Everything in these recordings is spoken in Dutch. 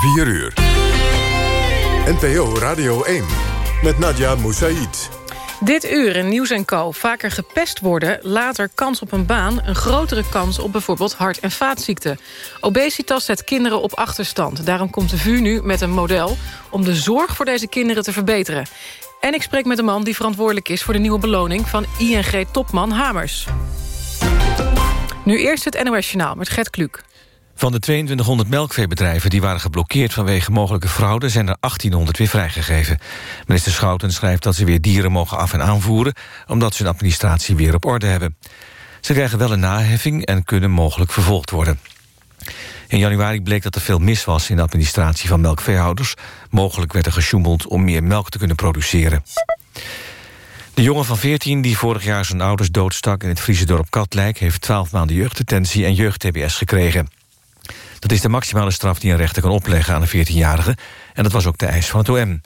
4 uur. NPO Radio 1 met Nadia Moussaïd. Dit uur in Nieuws en Co. Vaker gepest worden, later kans op een baan... een grotere kans op bijvoorbeeld hart- en vaatziekten. Obesitas zet kinderen op achterstand. Daarom komt de VU nu met een model... om de zorg voor deze kinderen te verbeteren. En ik spreek met een man die verantwoordelijk is... voor de nieuwe beloning van ING-topman Hamers. Nu eerst het NOS Journaal met Gert Kluk. Van de 2200 melkveebedrijven die waren geblokkeerd vanwege mogelijke fraude... zijn er 1800 weer vrijgegeven. Minister Schouten schrijft dat ze weer dieren mogen af- en aanvoeren... omdat ze hun administratie weer op orde hebben. Ze krijgen wel een naheffing en kunnen mogelijk vervolgd worden. In januari bleek dat er veel mis was in de administratie van melkveehouders. Mogelijk werd er gesjoemeld om meer melk te kunnen produceren. De jongen van 14 die vorig jaar zijn ouders doodstak in het Friese dorp Katlijk... heeft 12 maanden jeugddetentie en jeugd-TBS gekregen. Dat is de maximale straf die een rechter kan opleggen aan een 14-jarige... en dat was ook de eis van het OM.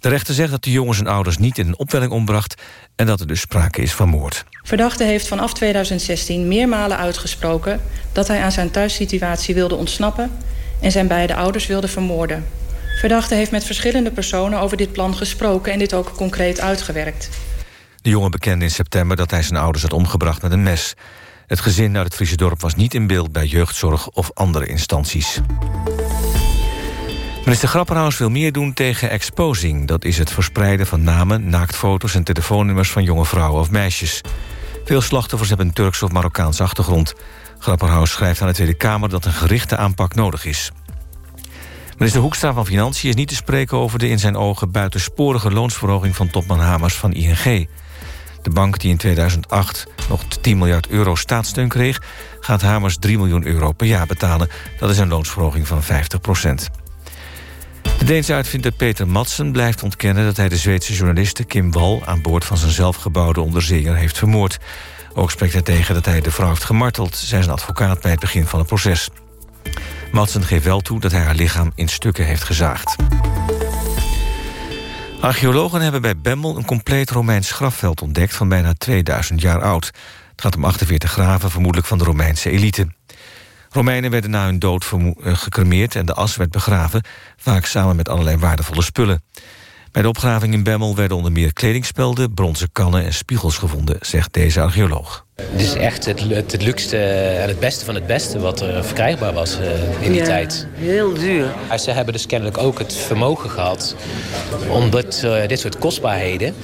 De rechter zegt dat de jongen zijn ouders niet in een opwelling ombracht... en dat er dus sprake is van moord. Verdachte heeft vanaf 2016 meermalen uitgesproken... dat hij aan zijn thuissituatie wilde ontsnappen... en zijn beide ouders wilde vermoorden. Verdachte heeft met verschillende personen over dit plan gesproken... en dit ook concreet uitgewerkt. De jongen bekende in september dat hij zijn ouders had omgebracht met een mes. Het gezin uit het Friese dorp was niet in beeld bij jeugdzorg of andere instanties. Minister Grapperhaus wil meer doen tegen exposing. Dat is het verspreiden van namen, naaktfoto's en telefoonnummers van jonge vrouwen of meisjes. Veel slachtoffers hebben een Turks of Marokkaanse achtergrond. Grapperhaus schrijft aan de Tweede Kamer dat een gerichte aanpak nodig is. Minister Hoekstra van Financiën is niet te spreken over de in zijn ogen buitensporige loonsverhoging van topman Hamers van ING. De bank die in 2008 nog 10 miljard euro staatssteun kreeg... gaat Hamers 3 miljoen euro per jaar betalen. Dat is een loonsverhoging van 50 procent. De Deense uitvinder Peter Madsen blijft ontkennen... dat hij de Zweedse journaliste Kim Wall... aan boord van zijn zelfgebouwde onderzeeër heeft vermoord. Ook spreekt hij tegen dat hij de vrouw heeft gemarteld... zei zijn advocaat bij het begin van het proces. Madsen geeft wel toe dat hij haar lichaam in stukken heeft gezaagd. Archeologen hebben bij Bemmel een compleet Romeins grafveld ontdekt... van bijna 2000 jaar oud. Het gaat om 48 graven, vermoedelijk van de Romeinse elite. Romeinen werden na hun dood gecremeerd en de as werd begraven... vaak samen met allerlei waardevolle spullen. Bij de opgraving in Bemmel werden onder meer kledingspelden... bronzen kannen en spiegels gevonden, zegt deze archeoloog. Het is echt het, het, het luxe en het beste van het beste wat er verkrijgbaar was uh, in die ja, tijd. heel duur. Ze hebben dus kennelijk ook het vermogen gehad om dit, uh, dit soort kostbaarheden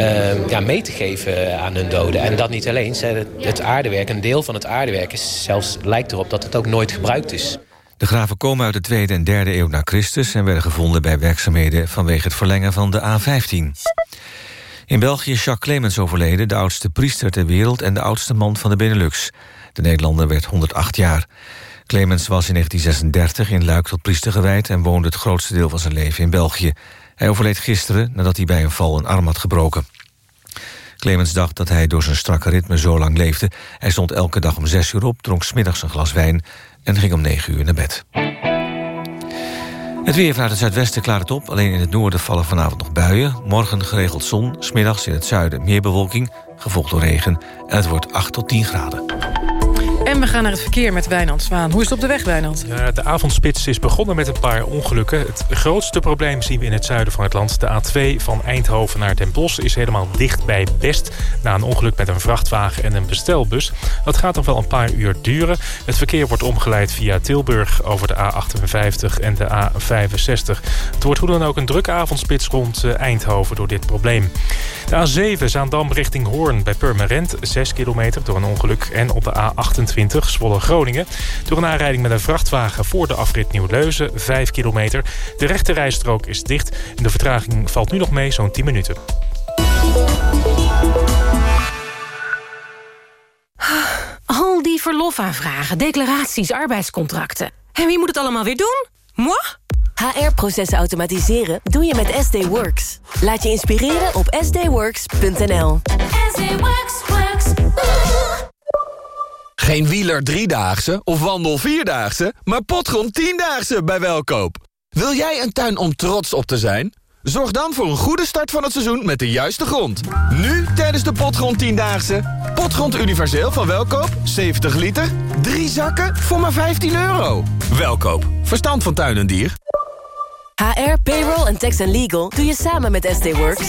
uh, ja, mee te geven aan hun doden. En dat niet alleen. Het aardewerk, een deel van het aardewerk is zelfs, lijkt erop dat het ook nooit gebruikt is. De graven komen uit de tweede en derde eeuw na Christus... en werden gevonden bij werkzaamheden vanwege het verlengen van de A15. In België is Jacques Clemens overleden, de oudste priester ter wereld... en de oudste man van de Benelux. De Nederlander werd 108 jaar. Clemens was in 1936 in Luik tot priester gewijd... en woonde het grootste deel van zijn leven in België. Hij overleed gisteren nadat hij bij een val een arm had gebroken. Clemens dacht dat hij door zijn strakke ritme zo lang leefde. Hij stond elke dag om zes uur op, dronk smiddags een glas wijn... en ging om negen uur naar bed. Het weer vanuit het zuidwesten klaart het op. Alleen in het noorden vallen vanavond nog buien. Morgen geregeld zon, smiddags in het zuiden meer bewolking... gevolgd door regen en het wordt 8 tot 10 graden. En we gaan naar het verkeer met Wijnand Zwaan. Hoe is het op de weg, Wijnand? Ja, de avondspits is begonnen met een paar ongelukken. Het grootste probleem zien we in het zuiden van het land. De A2 van Eindhoven naar Den Bosch is helemaal dicht bij Best... na een ongeluk met een vrachtwagen en een bestelbus. Dat gaat nog wel een paar uur duren. Het verkeer wordt omgeleid via Tilburg over de A58 en de A65. Het wordt hoe dan ook een drukke avondspits rond Eindhoven door dit probleem. De A7 Zaandam richting Hoorn bij Purmerend, 6 kilometer door een ongeluk. En op de A28 Zwolle-Groningen. Door een aanrijding met een vrachtwagen voor de afrit Nieuw-Leuzen, 5 kilometer. De rechte rijstrook is dicht en de vertraging valt nu nog mee zo'n 10 minuten. Al die verlofaanvragen, declaraties, arbeidscontracten. En wie moet het allemaal weer doen? Moi? HR-processen automatiseren doe je met SD Works. Laat je inspireren op sdworks.nl. Geen wieler driedaagse of wandel vierdaagse, maar potgrond tiendaagse bij Welkoop. Wil jij een tuin om trots op te zijn? Zorg dan voor een goede start van het seizoen met de juiste grond. Nu tijdens de Potgrond 10-daagse. Potgrond universeel van Welkoop, 70 liter. Drie zakken voor maar 15 euro. Welkoop, verstand van tuin en dier. HR, payroll en tax and legal doe je samen met SD Works.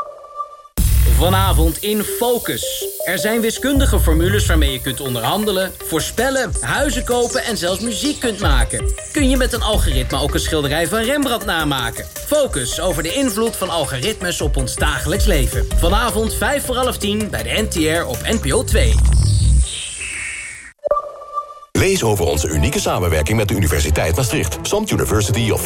Vanavond in Focus. Er zijn wiskundige formules waarmee je kunt onderhandelen, voorspellen, huizen kopen en zelfs muziek kunt maken. Kun je met een algoritme ook een schilderij van Rembrandt namaken? Focus over de invloed van algoritmes op ons dagelijks leven. Vanavond 5 voor half 10 bij de NTR op NPO 2. Lees over onze unieke samenwerking met de Universiteit Maastricht. SOMT University of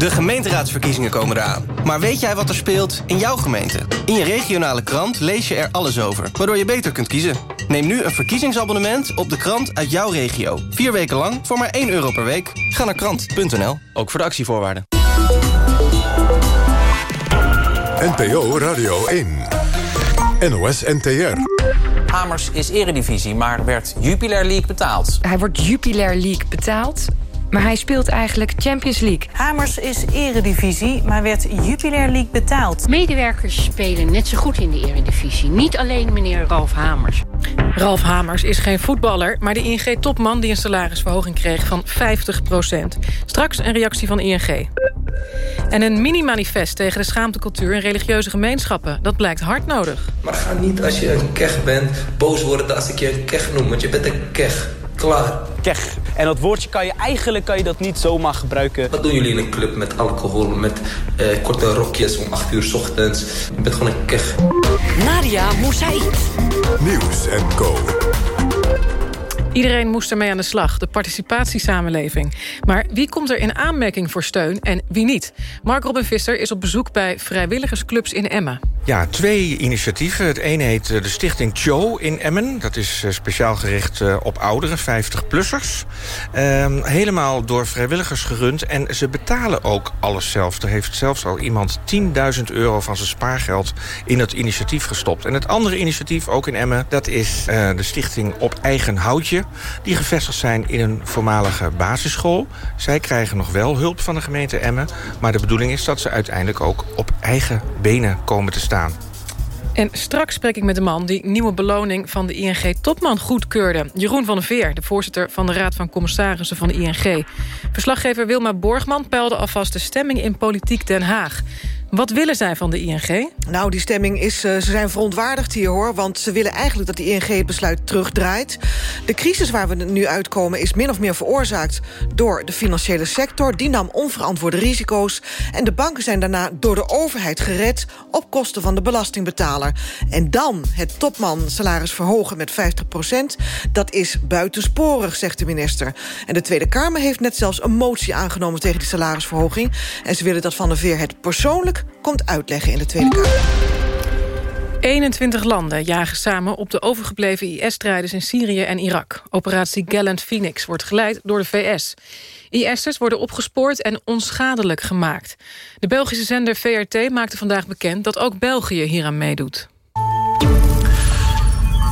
De gemeenteraadsverkiezingen komen eraan. Maar weet jij wat er speelt in jouw gemeente? In je regionale krant lees je er alles over, waardoor je beter kunt kiezen. Neem nu een verkiezingsabonnement op de krant uit jouw regio. Vier weken lang voor maar 1 euro per week. Ga naar krant.nl, ook voor de actievoorwaarden. NPO Radio 1. NOS NTR. Hamers is eredivisie, maar werd Jupiler League betaald. Hij wordt Jupiler League betaald, maar hij speelt eigenlijk Champions League. Hamers is eredivisie, maar werd Jupiler League betaald. Medewerkers spelen net zo goed in de eredivisie. Niet alleen meneer Ralf Hamers. Ralf Hamers is geen voetballer, maar de ING-topman... die een salarisverhoging kreeg van 50% Straks een reactie van ING. En een mini-manifest tegen de schaamtecultuur in religieuze gemeenschappen. Dat blijkt hard nodig. Maar ga niet als je een kech bent boos worden als ik je een kech noem. Want je bent een kech. Klaar. Kech. En dat woordje kan je eigenlijk kan je dat niet zomaar gebruiken. Wat doen jullie in een club met alcohol, met eh, korte rokjes om 8 uur s ochtends? Je bent gewoon een kech. Nadia Moussaïd. Nieuws en Co. Iedereen moest ermee aan de slag, de participatiesamenleving. Maar wie komt er in aanmerking voor steun en wie niet? Mark Robin Visser is op bezoek bij vrijwilligersclubs in Emmen. Ja, twee initiatieven. Het een heet eh, de Stichting Cho in Emmen. Dat is eh, speciaal gericht eh, op ouderen, 50-plussers. Ehm, helemaal door vrijwilligers gerund. En ze betalen ook alles zelf. Er heeft zelfs al iemand 10.000 euro van zijn spaargeld... in het initiatief gestopt. En het andere initiatief, ook in Emmen... dat is de Stichting Op Eigen Houtje. Die gevestigd zijn in een voormalige basisschool. Zij krijgen nog wel hulp van de gemeente Emmen. Maar de bedoeling is dat ze uiteindelijk ook op eigen benen komen te staan. En straks spreek ik met de man die nieuwe beloning van de ING-topman goedkeurde. Jeroen van der Veer, de voorzitter van de Raad van Commissarissen van de ING. Verslaggever Wilma Borgman peilde alvast de stemming in Politiek Den Haag. Wat willen zij van de ING? Nou, die stemming is... Uh, ze zijn verontwaardigd hier, hoor. Want ze willen eigenlijk dat de ING het besluit terugdraait. De crisis waar we nu uitkomen is min of meer veroorzaakt... door de financiële sector. Die nam onverantwoorde risico's. En de banken zijn daarna door de overheid gered... op kosten van de belastingbetaler. En dan het topman salaris verhogen met 50 procent... dat is buitensporig, zegt de minister. En de Tweede Kamer heeft net zelfs een motie aangenomen... tegen die salarisverhoging. En ze willen dat Van der Veer het persoonlijk komt uitleggen in de Tweede Kamer. 21 landen jagen samen op de overgebleven IS-strijders in Syrië en Irak. Operatie Gallant Phoenix wordt geleid door de VS. IS'ers worden opgespoord en onschadelijk gemaakt. De Belgische zender VRT maakte vandaag bekend dat ook België hieraan meedoet.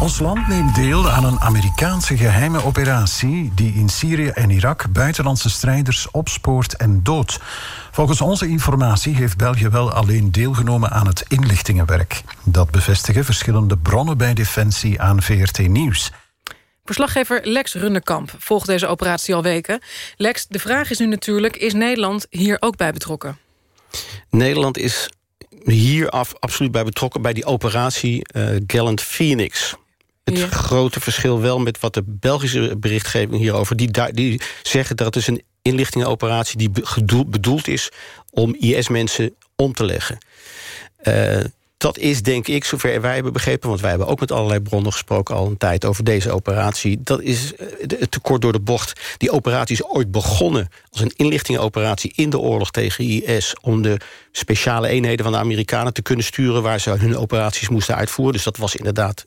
Ons land neemt deel aan een Amerikaanse geheime operatie... die in Syrië en Irak buitenlandse strijders opspoort en doodt. Volgens onze informatie heeft België wel alleen deelgenomen aan het inlichtingenwerk. Dat bevestigen verschillende bronnen bij Defensie aan VRT Nieuws. Verslaggever Lex Runnekamp volgt deze operatie al weken. Lex, de vraag is nu natuurlijk, is Nederland hier ook bij betrokken? Nederland is hier af, absoluut bij betrokken bij die operatie uh, Gallant Phoenix. Het grote verschil wel met wat de Belgische berichtgeving hierover... die, die zeggen dat het is een inlichtingenoperatie... die bedoeld is om IS-mensen om te leggen. Uh, dat is denk ik, zover wij hebben begrepen... want wij hebben ook met allerlei bronnen gesproken al een tijd over deze operatie... dat is eh, het tekort door de bocht. Die operatie is ooit begonnen als een inlichtingenoperatie... in de oorlog tegen IS... om de speciale eenheden van de Amerikanen te kunnen sturen... waar ze hun operaties moesten uitvoeren. Dus dat was inderdaad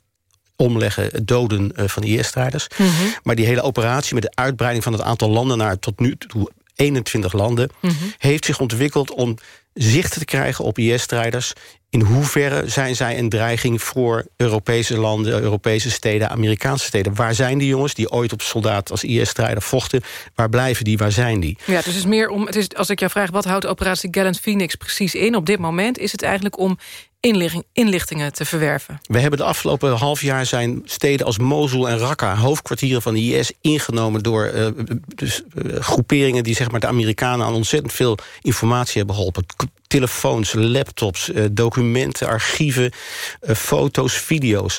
omleggen, doden eh, van IS-strijders. Mhm. Maar die hele operatie met de uitbreiding van het aantal landen... naar tot nu toe 21 landen, Mhm. heeft zich ontwikkeld om zicht te krijgen op IS-strijders. In hoeverre zijn zij een dreiging voor Europese landen, Europese steden, Amerikaanse steden? Waar zijn die jongens die ooit op soldaat als IS-strijder vochten? Waar blijven die? Waar zijn die? Ja, dus het is meer om. Het is, als ik jou vraag wat houdt operatie Gallant Phoenix precies in op dit moment, is het eigenlijk om inlichtingen te verwerven. We hebben de afgelopen half jaar zijn steden als Mosul en Raqqa... hoofdkwartieren van de IS ingenomen door eh, dus, eh, groeperingen... die zeg maar, de Amerikanen aan ontzettend veel informatie hebben geholpen. Telefoons, laptops, eh, documenten, archieven, foto's, video's.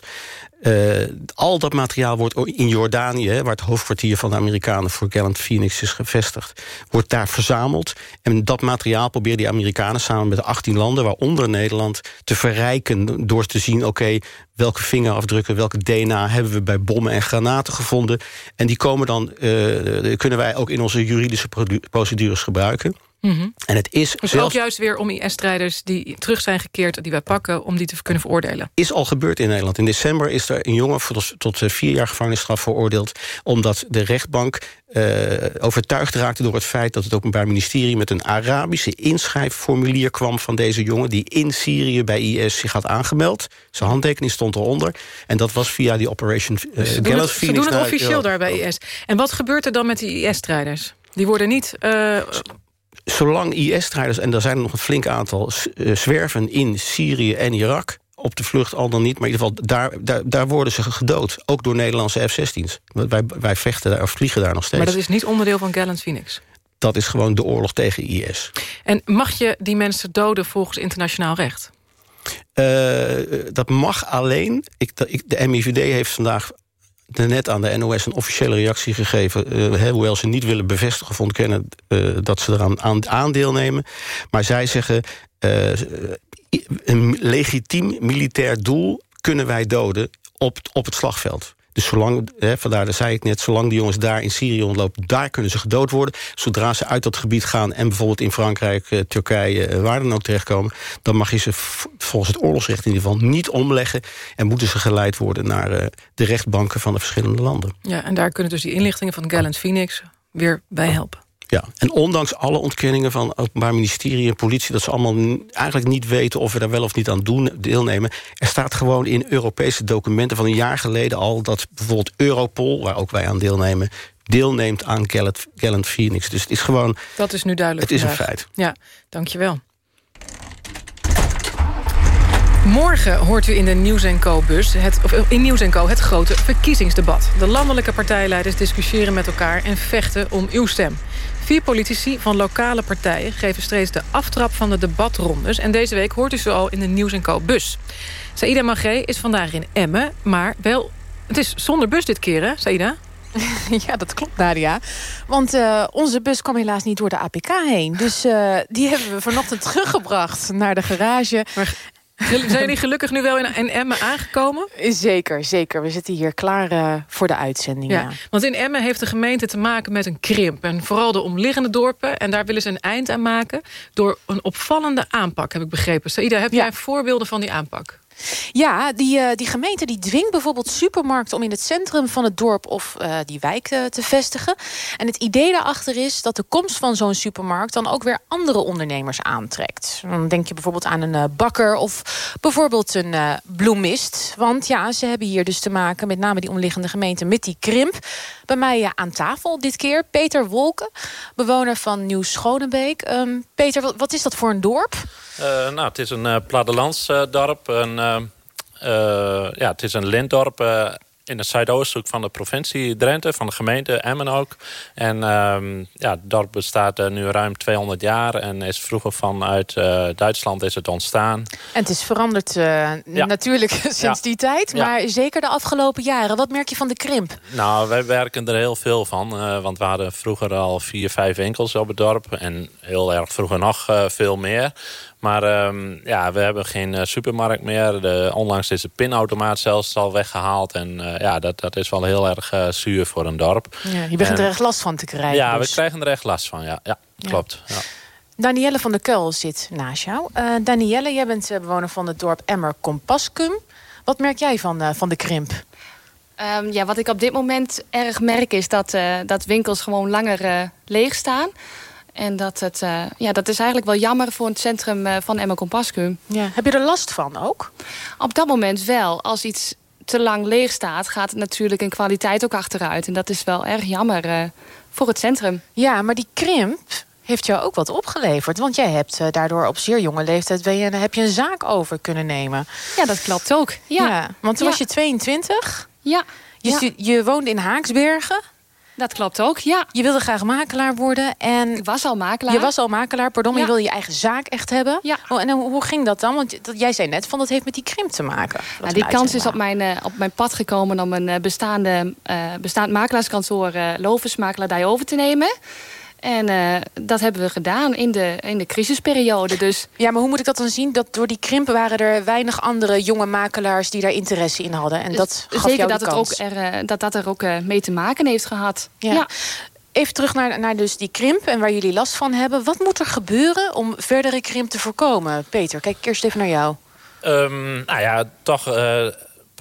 Eh, al dat materiaal wordt in Jordanië... waar het hoofdkwartier van de Amerikanen voor Gallant Phoenix is gevestigd... wordt daar verzameld. En dat materiaal proberen die Amerikanen samen met de 18 landen... waaronder Nederland, te verrijken door te zien... oké, welke vingerafdrukken, welke DNA hebben we bij bommen en granaten gevonden. En die komen dan, eh, kunnen wij ook in onze juridische procedures gebruiken. Mhm. En het is Dus zelfs ook juist weer om IS-strijders die terug zijn gekeerd... die wij pakken, om die te kunnen veroordelen. is al gebeurd in Nederland. In december is er een jongen tot, eh, vier jaar gevangenisstraf veroordeeld... omdat de rechtbank eh, overtuigd raakte door het feit... dat het Openbaar Ministerie met een Arabische inschrijfformulier kwam... van deze jongen die in Syrië bij IS zich had aangemeld. Zijn handtekening stond eronder. En dat was via die Operation eh Ze doen het, ze doen het officieel daar bij IS. En wat gebeurt er dan met die IS-strijders? Die worden niet... eh, zolang IS-strijders, en daar zijn er nog een flink aantal... eh, zwerven in Syrië en Irak, op de vlucht al dan niet... maar in ieder geval, daar, daar, daar worden ze gedood. Ook door Nederlandse F-16's. Want Wij, wij vechten daar, of vliegen daar nog steeds. maar dat is niet onderdeel van Gallant Phoenix. dat is gewoon de oorlog tegen IS. En mag je die mensen doden volgens internationaal recht? Eh, dat mag alleen... Ik, ik, de MIVD heeft vandaag net aan de NOS een officiële reactie gegeven... eh, hoewel ze niet willen bevestigen of ontkennen... eh, dat ze eraan aan, deelnemen. Maar zij zeggen... eh, een legitiem militair doel kunnen wij doden op, op het slagveld. Dus zolang, hè, vandaar dat zei ik net, zolang die jongens daar in Syrië rondlopen... daar kunnen ze gedood worden. Zodra ze uit dat gebied gaan en bijvoorbeeld in Frankrijk, eh, Turkije... eh, waar dan ook terechtkomen... dan mag je ze volgens het oorlogsrecht in ieder geval niet omleggen... en moeten ze geleid worden naar eh, de rechtbanken van de verschillende landen. Ja, en daar kunnen dus die inlichtingen van Gallant Phoenix weer bij helpen. Ja, en ondanks alle ontkenningen van het Openbaar Ministerie en politie... dat ze allemaal eigenlijk niet weten of we daar wel of niet aan doen, deelnemen... er staat gewoon in Europese documenten van een jaar geleden al... dat bijvoorbeeld Europol, waar ook wij aan deelnemen... deelneemt aan Gallant, Gallant Phoenix. Dus het is gewoon... Dat is nu duidelijk Het is een feit. Ja, dankjewel. Morgen hoort u in de Nieuws Co-bus, het, of in Nieuws Co, het grote verkiezingsdebat. De landelijke partijleiders discussiëren met elkaar en vechten om uw stem. Vier politici van lokale partijen geven steeds de aftrap van de debatrondes. En deze week hoort u ze al in de Nieuws Co-bus. Saïda Magré is vandaag in Emmen, maar wel... Het is zonder bus dit keer, hè, Saïda? Ja, dat klopt, Nadia. Want eh, onze bus kwam helaas niet door de APK heen. Dus eh, die hebben we vanochtend teruggebracht naar de garage. Zijn jullie gelukkig nu wel in, in Emmen aangekomen? Zeker, zeker. We zitten hier klaar eh, voor de uitzending. Ja, Ja. want in Emmen heeft de gemeente te maken met een krimp. En vooral de omliggende dorpen. En daar willen ze een eind aan maken... door een opvallende aanpak, heb ik begrepen. Saïda, heb jij voorbeelden van die aanpak? Ja, die, eh, die gemeente die dwingt bijvoorbeeld supermarkten... om in het centrum van het dorp of eh, die wijk eh, te vestigen. En het idee daarachter is dat de komst van zo'n supermarkt... dan ook weer andere ondernemers aantrekt. Dan denk je bijvoorbeeld aan een bakker of bijvoorbeeld een bloemist. Want ja, ze hebben hier dus te maken, met name die omliggende gemeente... met die krimp. Bij mij eh, aan tafel dit keer Peter Wolken, bewoner van Nieuw-Schonebeek. Ehm, Peter, wat, is dat voor een dorp? Eh, nou, het is een uh, plattelandsdorp. een, ja, het is een lintdorp in de zuidoosthoek van de provincie Drenthe, van de gemeente Emmen ook. En um, ja, het dorp bestaat uh, nu ruim 200 jaar en is vroeger vanuit uh, Duitsland is het ontstaan. En het is veranderd uh, ja. natuurlijk sinds ja. die tijd, maar ja. zeker de afgelopen jaren. Wat merk je van de krimp? Nou, wij werken er heel veel van, want we hadden vroeger al vier, vijf winkels op het dorp en heel erg vroeger nog veel meer. Maar um, ja, we hebben geen uh, supermarkt meer. De, onlangs is de pinautomaat zelfs al weggehaald. En uh, ja, dat, dat is wel heel erg uh, zuur voor een dorp. Ja, je begint en, er echt last van te krijgen. Ja, dus. we krijgen er echt last van. Ja, ja, ja. klopt. Ja. Danielle van der Kuil zit naast jou. Uh, Danielle, jij bent bewoner van het dorp Emmer Compascum. Wat merk jij van, uh, van de krimp? Um, ja, wat ik op dit moment erg merk is dat, uh, dat winkels gewoon langer uh, leeg staan. En dat, het, ja, dat is eigenlijk wel jammer voor het centrum van Emma Compascu. Ja. Heb je er last van ook? Op dat moment wel. Als iets te lang leeg staat, gaat het natuurlijk in kwaliteit ook achteruit. En dat is wel erg jammer voor het centrum. Ja, maar die krimp heeft jou ook wat opgeleverd. Want jij hebt daardoor op zeer jonge leeftijd... Ben je, heb je een zaak over kunnen nemen. Ja, dat klopt ook. Ja. ja want toen was je 22. Ja. Je, ja. je woonde in Haaksbergen. Dat klopt ook, ja. Je wilde graag makelaar worden. En ik was al makelaar. Je was al makelaar, pardon. Ja. Je wilde je eigen zaak echt hebben. Ja. Oh, en hoe, hoe ging dat dan? Want dat, jij zei net van dat heeft met die krimp te maken. Nou, die kans is op mijn, uh, op mijn pad gekomen om een uh, bestaande, uh, bestaand makelaarskantoor... Uh, Lovens Makelaardij over te nemen. En uh, dat hebben we gedaan in de, in de crisisperiode. Dus. Ja, maar hoe moet ik dat dan zien? Dat door die krimp waren er weinig andere jonge makelaars... die daar interesse in hadden. En dat gaf Zeker jou dat, het ook er, uh, dat dat er ook uh, mee te maken heeft gehad. Ja. ja. Even terug naar, naar dus die krimp en waar jullie last van hebben. Wat moet er gebeuren om verdere krimp te voorkomen? Peter, kijk eerst even naar jou. Um, nou ja, toch uh,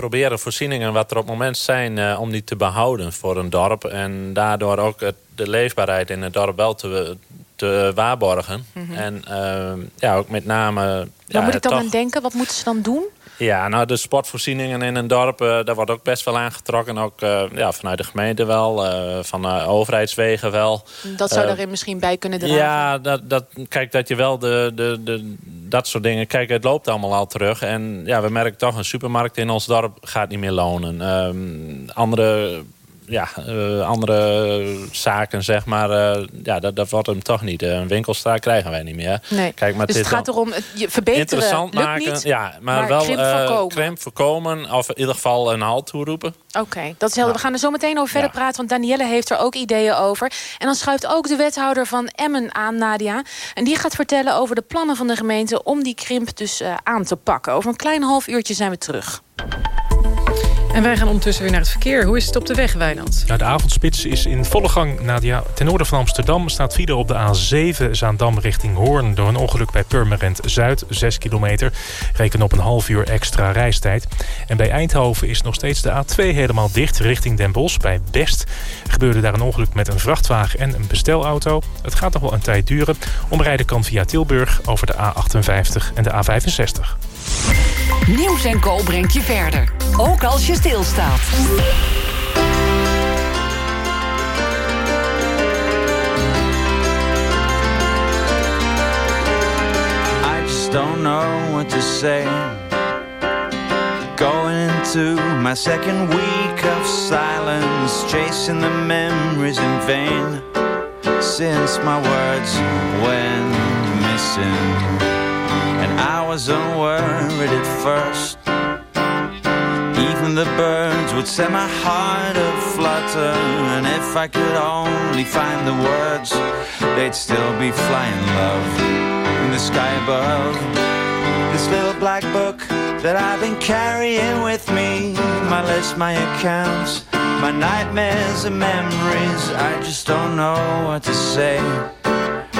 proberen voorzieningen wat er op het moment zijn... Uh, om die te behouden voor een dorp. En daardoor ook het, de leefbaarheid in het dorp wel te, te waarborgen. Mm -hmm. En uh, ja, ook met name... Waar ja, moet ik dan toch, aan denken? Wat moeten ze dan doen? Ja, nou, de sportvoorzieningen in een dorp, uh, daar wordt ook best wel aangetrokken. Ook uh, ja, vanuit de gemeente wel, uh, van overheidswegen wel. Dat zou daarin misschien bij kunnen dragen? Ja, dat, dat, kijk, dat je wel de, de, de, dat soort dingen... Kijk, het loopt allemaal al terug. En ja, we merken toch, een supermarkt in ons dorp gaat niet meer lonen. Um, andere ja, uh, andere zaken, zeg maar, uh, ja, dat, dat wordt hem toch niet. Een winkelstraat krijgen wij niet meer. Nee. Kijk, maar dus het gaat erom het verbeteren, interessant lukt maken, niet, ja, maar, maar wel krimp voorkomen. krimp voorkomen, of in ieder geval een halt toeroepen. Oké, okay, dat is helder. We gaan er zo meteen over verder ja. praten, want Danielle heeft er ook ideeën over. En dan schuift ook de wethouder van Emmen aan, Nadia. En die gaat vertellen over de plannen van de gemeente om die krimp dus aan te pakken. Over een klein half uurtje zijn we terug. En wij gaan ondertussen weer naar het verkeer. Hoe is het op de weg, Wijnand? De avondspits is in volle gang, Nadia. Ten noorden van Amsterdam staat file op de A7 Zaandam richting Hoorn... door een ongeluk bij Purmerend Zuid, 6 kilometer. Reken op een half uur extra reistijd. En bij Eindhoven is nog steeds de A2 helemaal dicht richting Den Bosch. Bij Best gebeurde daar een ongeluk met een vrachtwagen en een bestelauto. Het gaat nog wel een tijd duren. Omrijden kan via Tilburg over de A58 en de A65. Nieuws en Co brengt je verder. Ook als je stilstaat. I just don't know what to say. Going into my second week of silence, chasing the memories in vain. Since my words went missing. I was unworried at first. Even the birds would set my heart aflutter. And if I could only find the words, they'd still be flying love in the sky above. This little black book that I've been carrying with me. My list, my accounts, my nightmares and memories. I just don't know what to say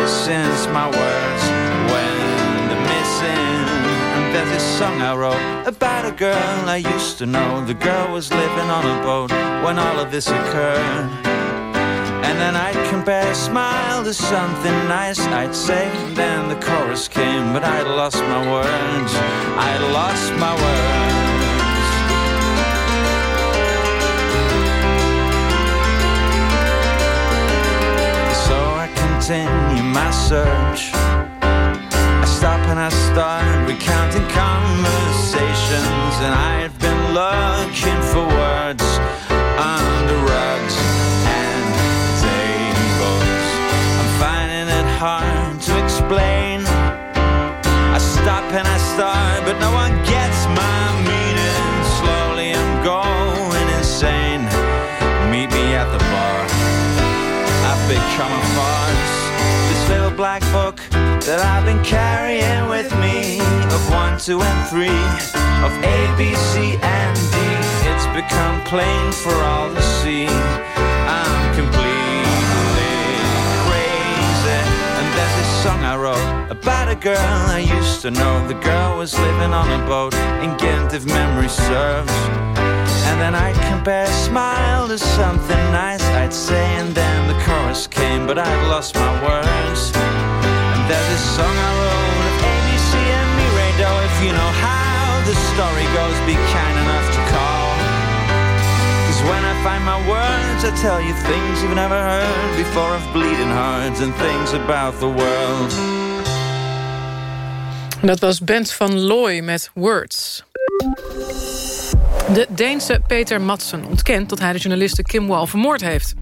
since my words there's this song I wrote about a girl I used to know. The girl was living on a boat when all of this occurred. And then I'd compare a smile to something nice I'd say. Then the chorus came, but I'd lost my words. I'd lost my words. So I continue my search I stop and I start recounting And I've been looking for words under rugs and tables. I'm finding it hard to explain. I stop and I start but no one gets my meaning. Slowly I'm going insane. Meet me at the bar. I've become a farce. This little black book that I've been carrying with me of one, two, and three, of A, B, C, and D. It's become plain for all to see. I'm completely crazy, and there's this song I wrote about a girl I used to know. The girl was living on a boat in Ghent, if memory serves. And then I'd compare smile to something nice I'd say, and then the chorus came, but I'd lost my words. There's this song I wrote of ABC and me, Ray If you know how the story goes, be kind enough to call. Cause when I find my words, I tell you things you've never heard before of bleeding hearts and things about the world. Dat was Bent van Looy met Words. De Deense Peter Madsen ontkent dat hij de journaliste Kim Wall vermoord heeft.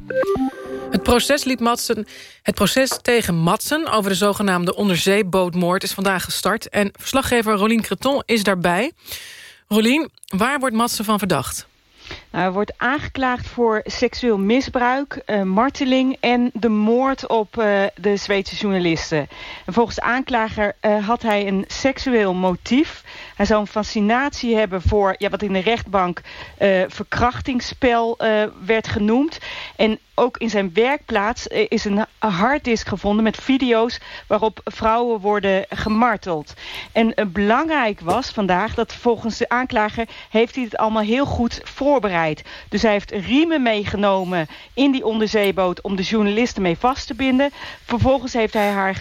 Het proces, het proces tegen Madsen over de zogenaamde onderzeebootmoord is vandaag gestart. En verslaggever Rolien Creton is daarbij. Rolien, waar wordt Madsen van verdacht? Nou, hij wordt aangeklaagd voor seksueel misbruik, uh, marteling en de moord op uh, de Zweedse journalisten. En volgens de aanklager uh, had hij een seksueel motief. Hij zou een fascinatie hebben voor ja, wat in de rechtbank verkrachtingsspel werd genoemd. En ook in zijn werkplaats is een harddisk gevonden met video's waarop vrouwen worden gemarteld. En belangrijk was vandaag dat volgens de aanklager heeft hij het allemaal heel goed voorbereid. Dus hij heeft riemen meegenomen in die onderzeeboot om de journalisten mee vast te binden. Vervolgens heeft hij haar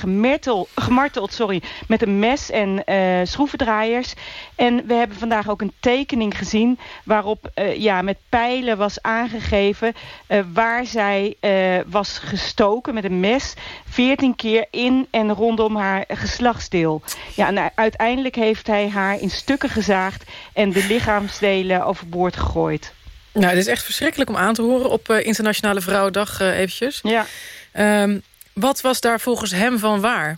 gemarteld, sorry, met een mes en uh, schroevendraaiers. En we hebben vandaag ook een tekening gezien waarop uh, ja, met pijlen was aangegeven uh, waar zij was gestoken met een mes. 14 keer in en rondom haar geslachtsdeel. Ja, en uiteindelijk heeft hij haar in stukken gezaagd en de lichaamsdelen overboord gegooid. Nou, het is echt verschrikkelijk om aan te horen op Internationale Vrouwendag eventjes. Ja. Um, wat was daar volgens hem van waar?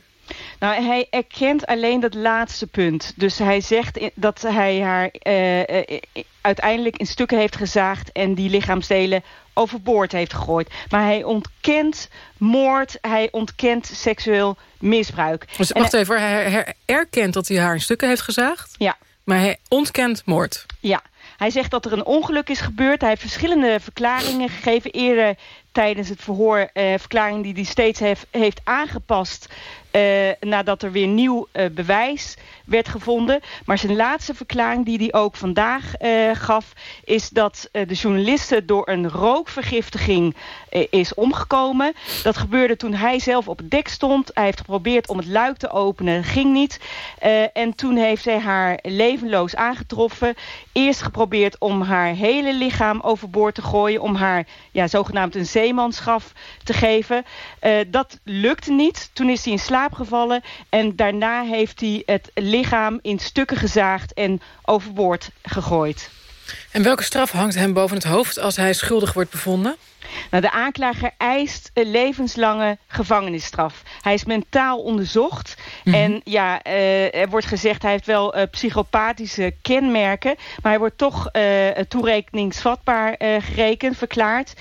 Nou, hij erkent alleen dat laatste punt. Dus hij zegt dat hij haar uh, uiteindelijk in stukken heeft gezaagd... en die lichaamsdelen overboord heeft gegooid. Maar hij ontkent moord, hij ontkent seksueel misbruik. Dus wacht even, hij, hij erkent dat hij haar in stukken heeft gezaagd? Ja. Maar hij ontkent moord? Ja. Hij zegt dat er een ongeluk is gebeurd. Hij heeft verschillende verklaringen gegeven. Eerder tijdens het verhoor uh, verklaring die hij steeds heeft, heeft aangepast... Uh, nadat er weer nieuw uh, bewijs werd gevonden. Maar zijn laatste verklaring die hij ook vandaag uh, gaf... is dat de journaliste door een rookvergiftiging is omgekomen. Dat gebeurde toen hij zelf op het dek stond. Hij heeft geprobeerd om het luik te openen. ging niet. en toen heeft hij haar levenloos aangetroffen. Eerst geprobeerd om haar hele lichaam overboord te gooien... om haar ja, zogenaamd een zeemanschap te geven. dat lukte niet. Toen is hij in slaap gevallen. En daarna heeft hij het in stukken gezaagd en overboord gegooid. En welke straf hangt hem boven het hoofd als hij schuldig wordt bevonden? Nou, de aanklager eist een levenslange gevangenisstraf. Hij is mentaal onderzocht. Mm -hmm. En ja, uh, er wordt gezegd hij heeft wel uh, psychopathische kenmerken. Maar hij wordt toch uh, toerekeningsvatbaar gerekend, verklaard.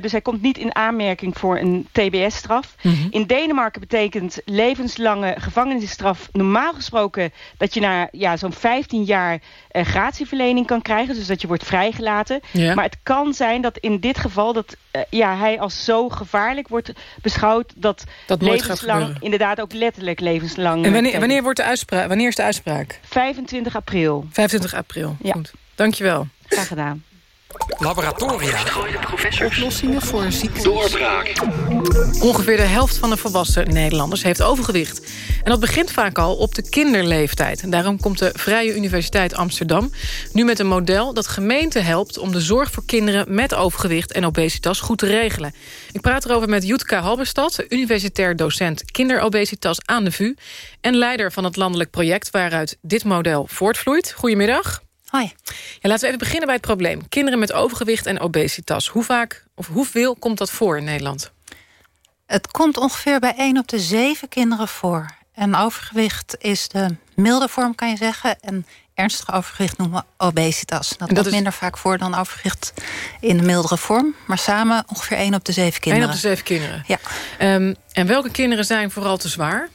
dus hij komt niet in aanmerking voor een TBS-straf. Mm -hmm. In Denemarken betekent levenslange gevangenisstraf normaal gesproken... dat je na ja, zo'n 15 jaar gratieverlening kan krijgen. Dus dat je wordt vrijgelaten. Maar het kan zijn dat in dit geval... dat uh, ja, hij als zo gevaarlijk wordt beschouwd... dat, dat levenslang, inderdaad ook letterlijk levenslang... En wanneer, wanneer, wordt de uitspraak, wanneer is de uitspraak? 25 april. 25 april, ja. goed. Dankjewel. Graag gedaan. Laboratoria. Oplossingen voor ziektes. Doorbraak. Ongeveer de helft van de volwassen Nederlanders heeft overgewicht. En dat begint vaak al op de kinderleeftijd. En daarom komt de Vrije Universiteit Amsterdam nu met een model... dat gemeenten helpt om de zorg voor kinderen met overgewicht en obesitas goed te regelen. Ik praat erover met Jutka Halberstad, universitair docent kinderobesitas aan de VU... en leider van het landelijk project waaruit dit model voortvloeit. Goedemiddag. Hoi. Ja, laten we even beginnen bij het probleem. Kinderen met overgewicht en obesitas. Hoe vaak of hoeveel komt dat voor in Nederland? Het komt ongeveer bij 1 op de 7 kinderen voor. En overgewicht is de milde vorm, kan je zeggen. En ernstig overgewicht noemen we obesitas. Dat, dat komt is... minder vaak voor dan overgewicht in de mildere vorm. Maar samen ongeveer 1 op de 7 kinderen. 1 op de 7 kinderen. Ja. Um, en welke kinderen zijn vooral te zwaar?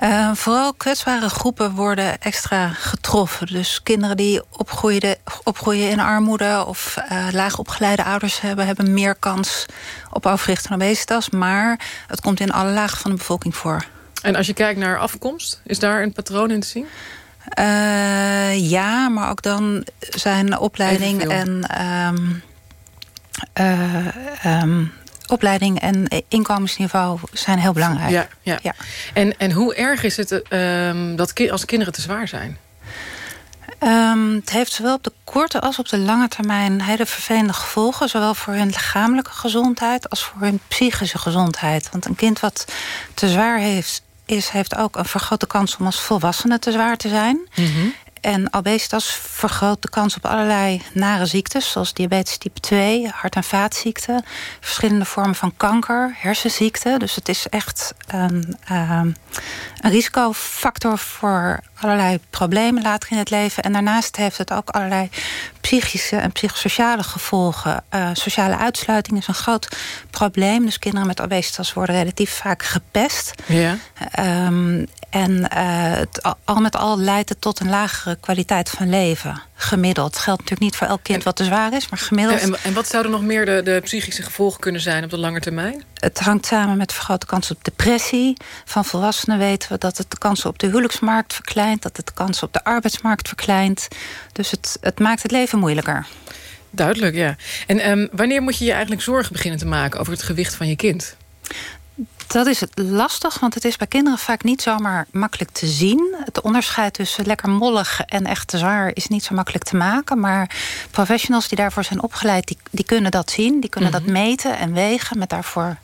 Uh, vooral kwetsbare groepen worden extra getroffen. Dus kinderen die opgroeien, opgroeien in armoede... of uh, laag opgeleide ouders hebben... hebben meer kans op overgewicht en obesitas. Maar het komt in alle lagen van de bevolking voor. En als je kijkt naar afkomst, is daar een patroon in te zien? Uh, ja, maar ook dan zijn opleiding en... Um, uh, um, opleiding en inkomensniveau zijn heel belangrijk. Ja, ja. ja. En, en hoe erg is het um, dat ki als kinderen te zwaar zijn? Um, het heeft zowel op de korte als op de lange termijn hele vervelende gevolgen. Zowel voor hun lichamelijke gezondheid als voor hun psychische gezondheid. Want een kind wat te zwaar heeft, is, heeft ook een vergrote kans om als volwassene te zwaar te zijn. Mm -hmm. En obesitas vergroot de kans op allerlei nare ziektes... zoals diabetes type 2, hart- en vaatziekten... verschillende vormen van kanker, hersenziekten. Dus het is echt een, um, een risicofactor voor allerlei problemen later in het leven. En daarnaast heeft het ook allerlei psychische en psychosociale gevolgen. Uh, sociale uitsluiting is een groot probleem. Dus kinderen met obesitas worden relatief vaak gepest. Ja. Um, en uh, het, al met al leidt het tot een lagere kwaliteit van leven. Gemiddeld. Het geldt natuurlijk niet voor elk kind en, wat te zwaar is, maar gemiddeld. En, en wat zouden nog meer de, de psychische gevolgen kunnen zijn op de lange termijn? Het hangt samen met vergrote kans op depressie. Van volwassenen weten we dat het de kansen op de huwelijksmarkt verkleint. Dat het de kansen op de arbeidsmarkt verkleint. Dus het, het maakt het leven moeilijker. Duidelijk, ja. En um, wanneer moet je je eigenlijk zorgen beginnen te maken over het gewicht van je kind? Dat is het lastig, want het is bij kinderen vaak niet zomaar makkelijk te zien. Het onderscheid tussen lekker mollig en echt te zwaar is niet zo makkelijk te maken. Maar professionals die daarvoor zijn opgeleid, die, die kunnen dat zien. Die kunnen mm -hmm. dat meten en wegen met daarvoor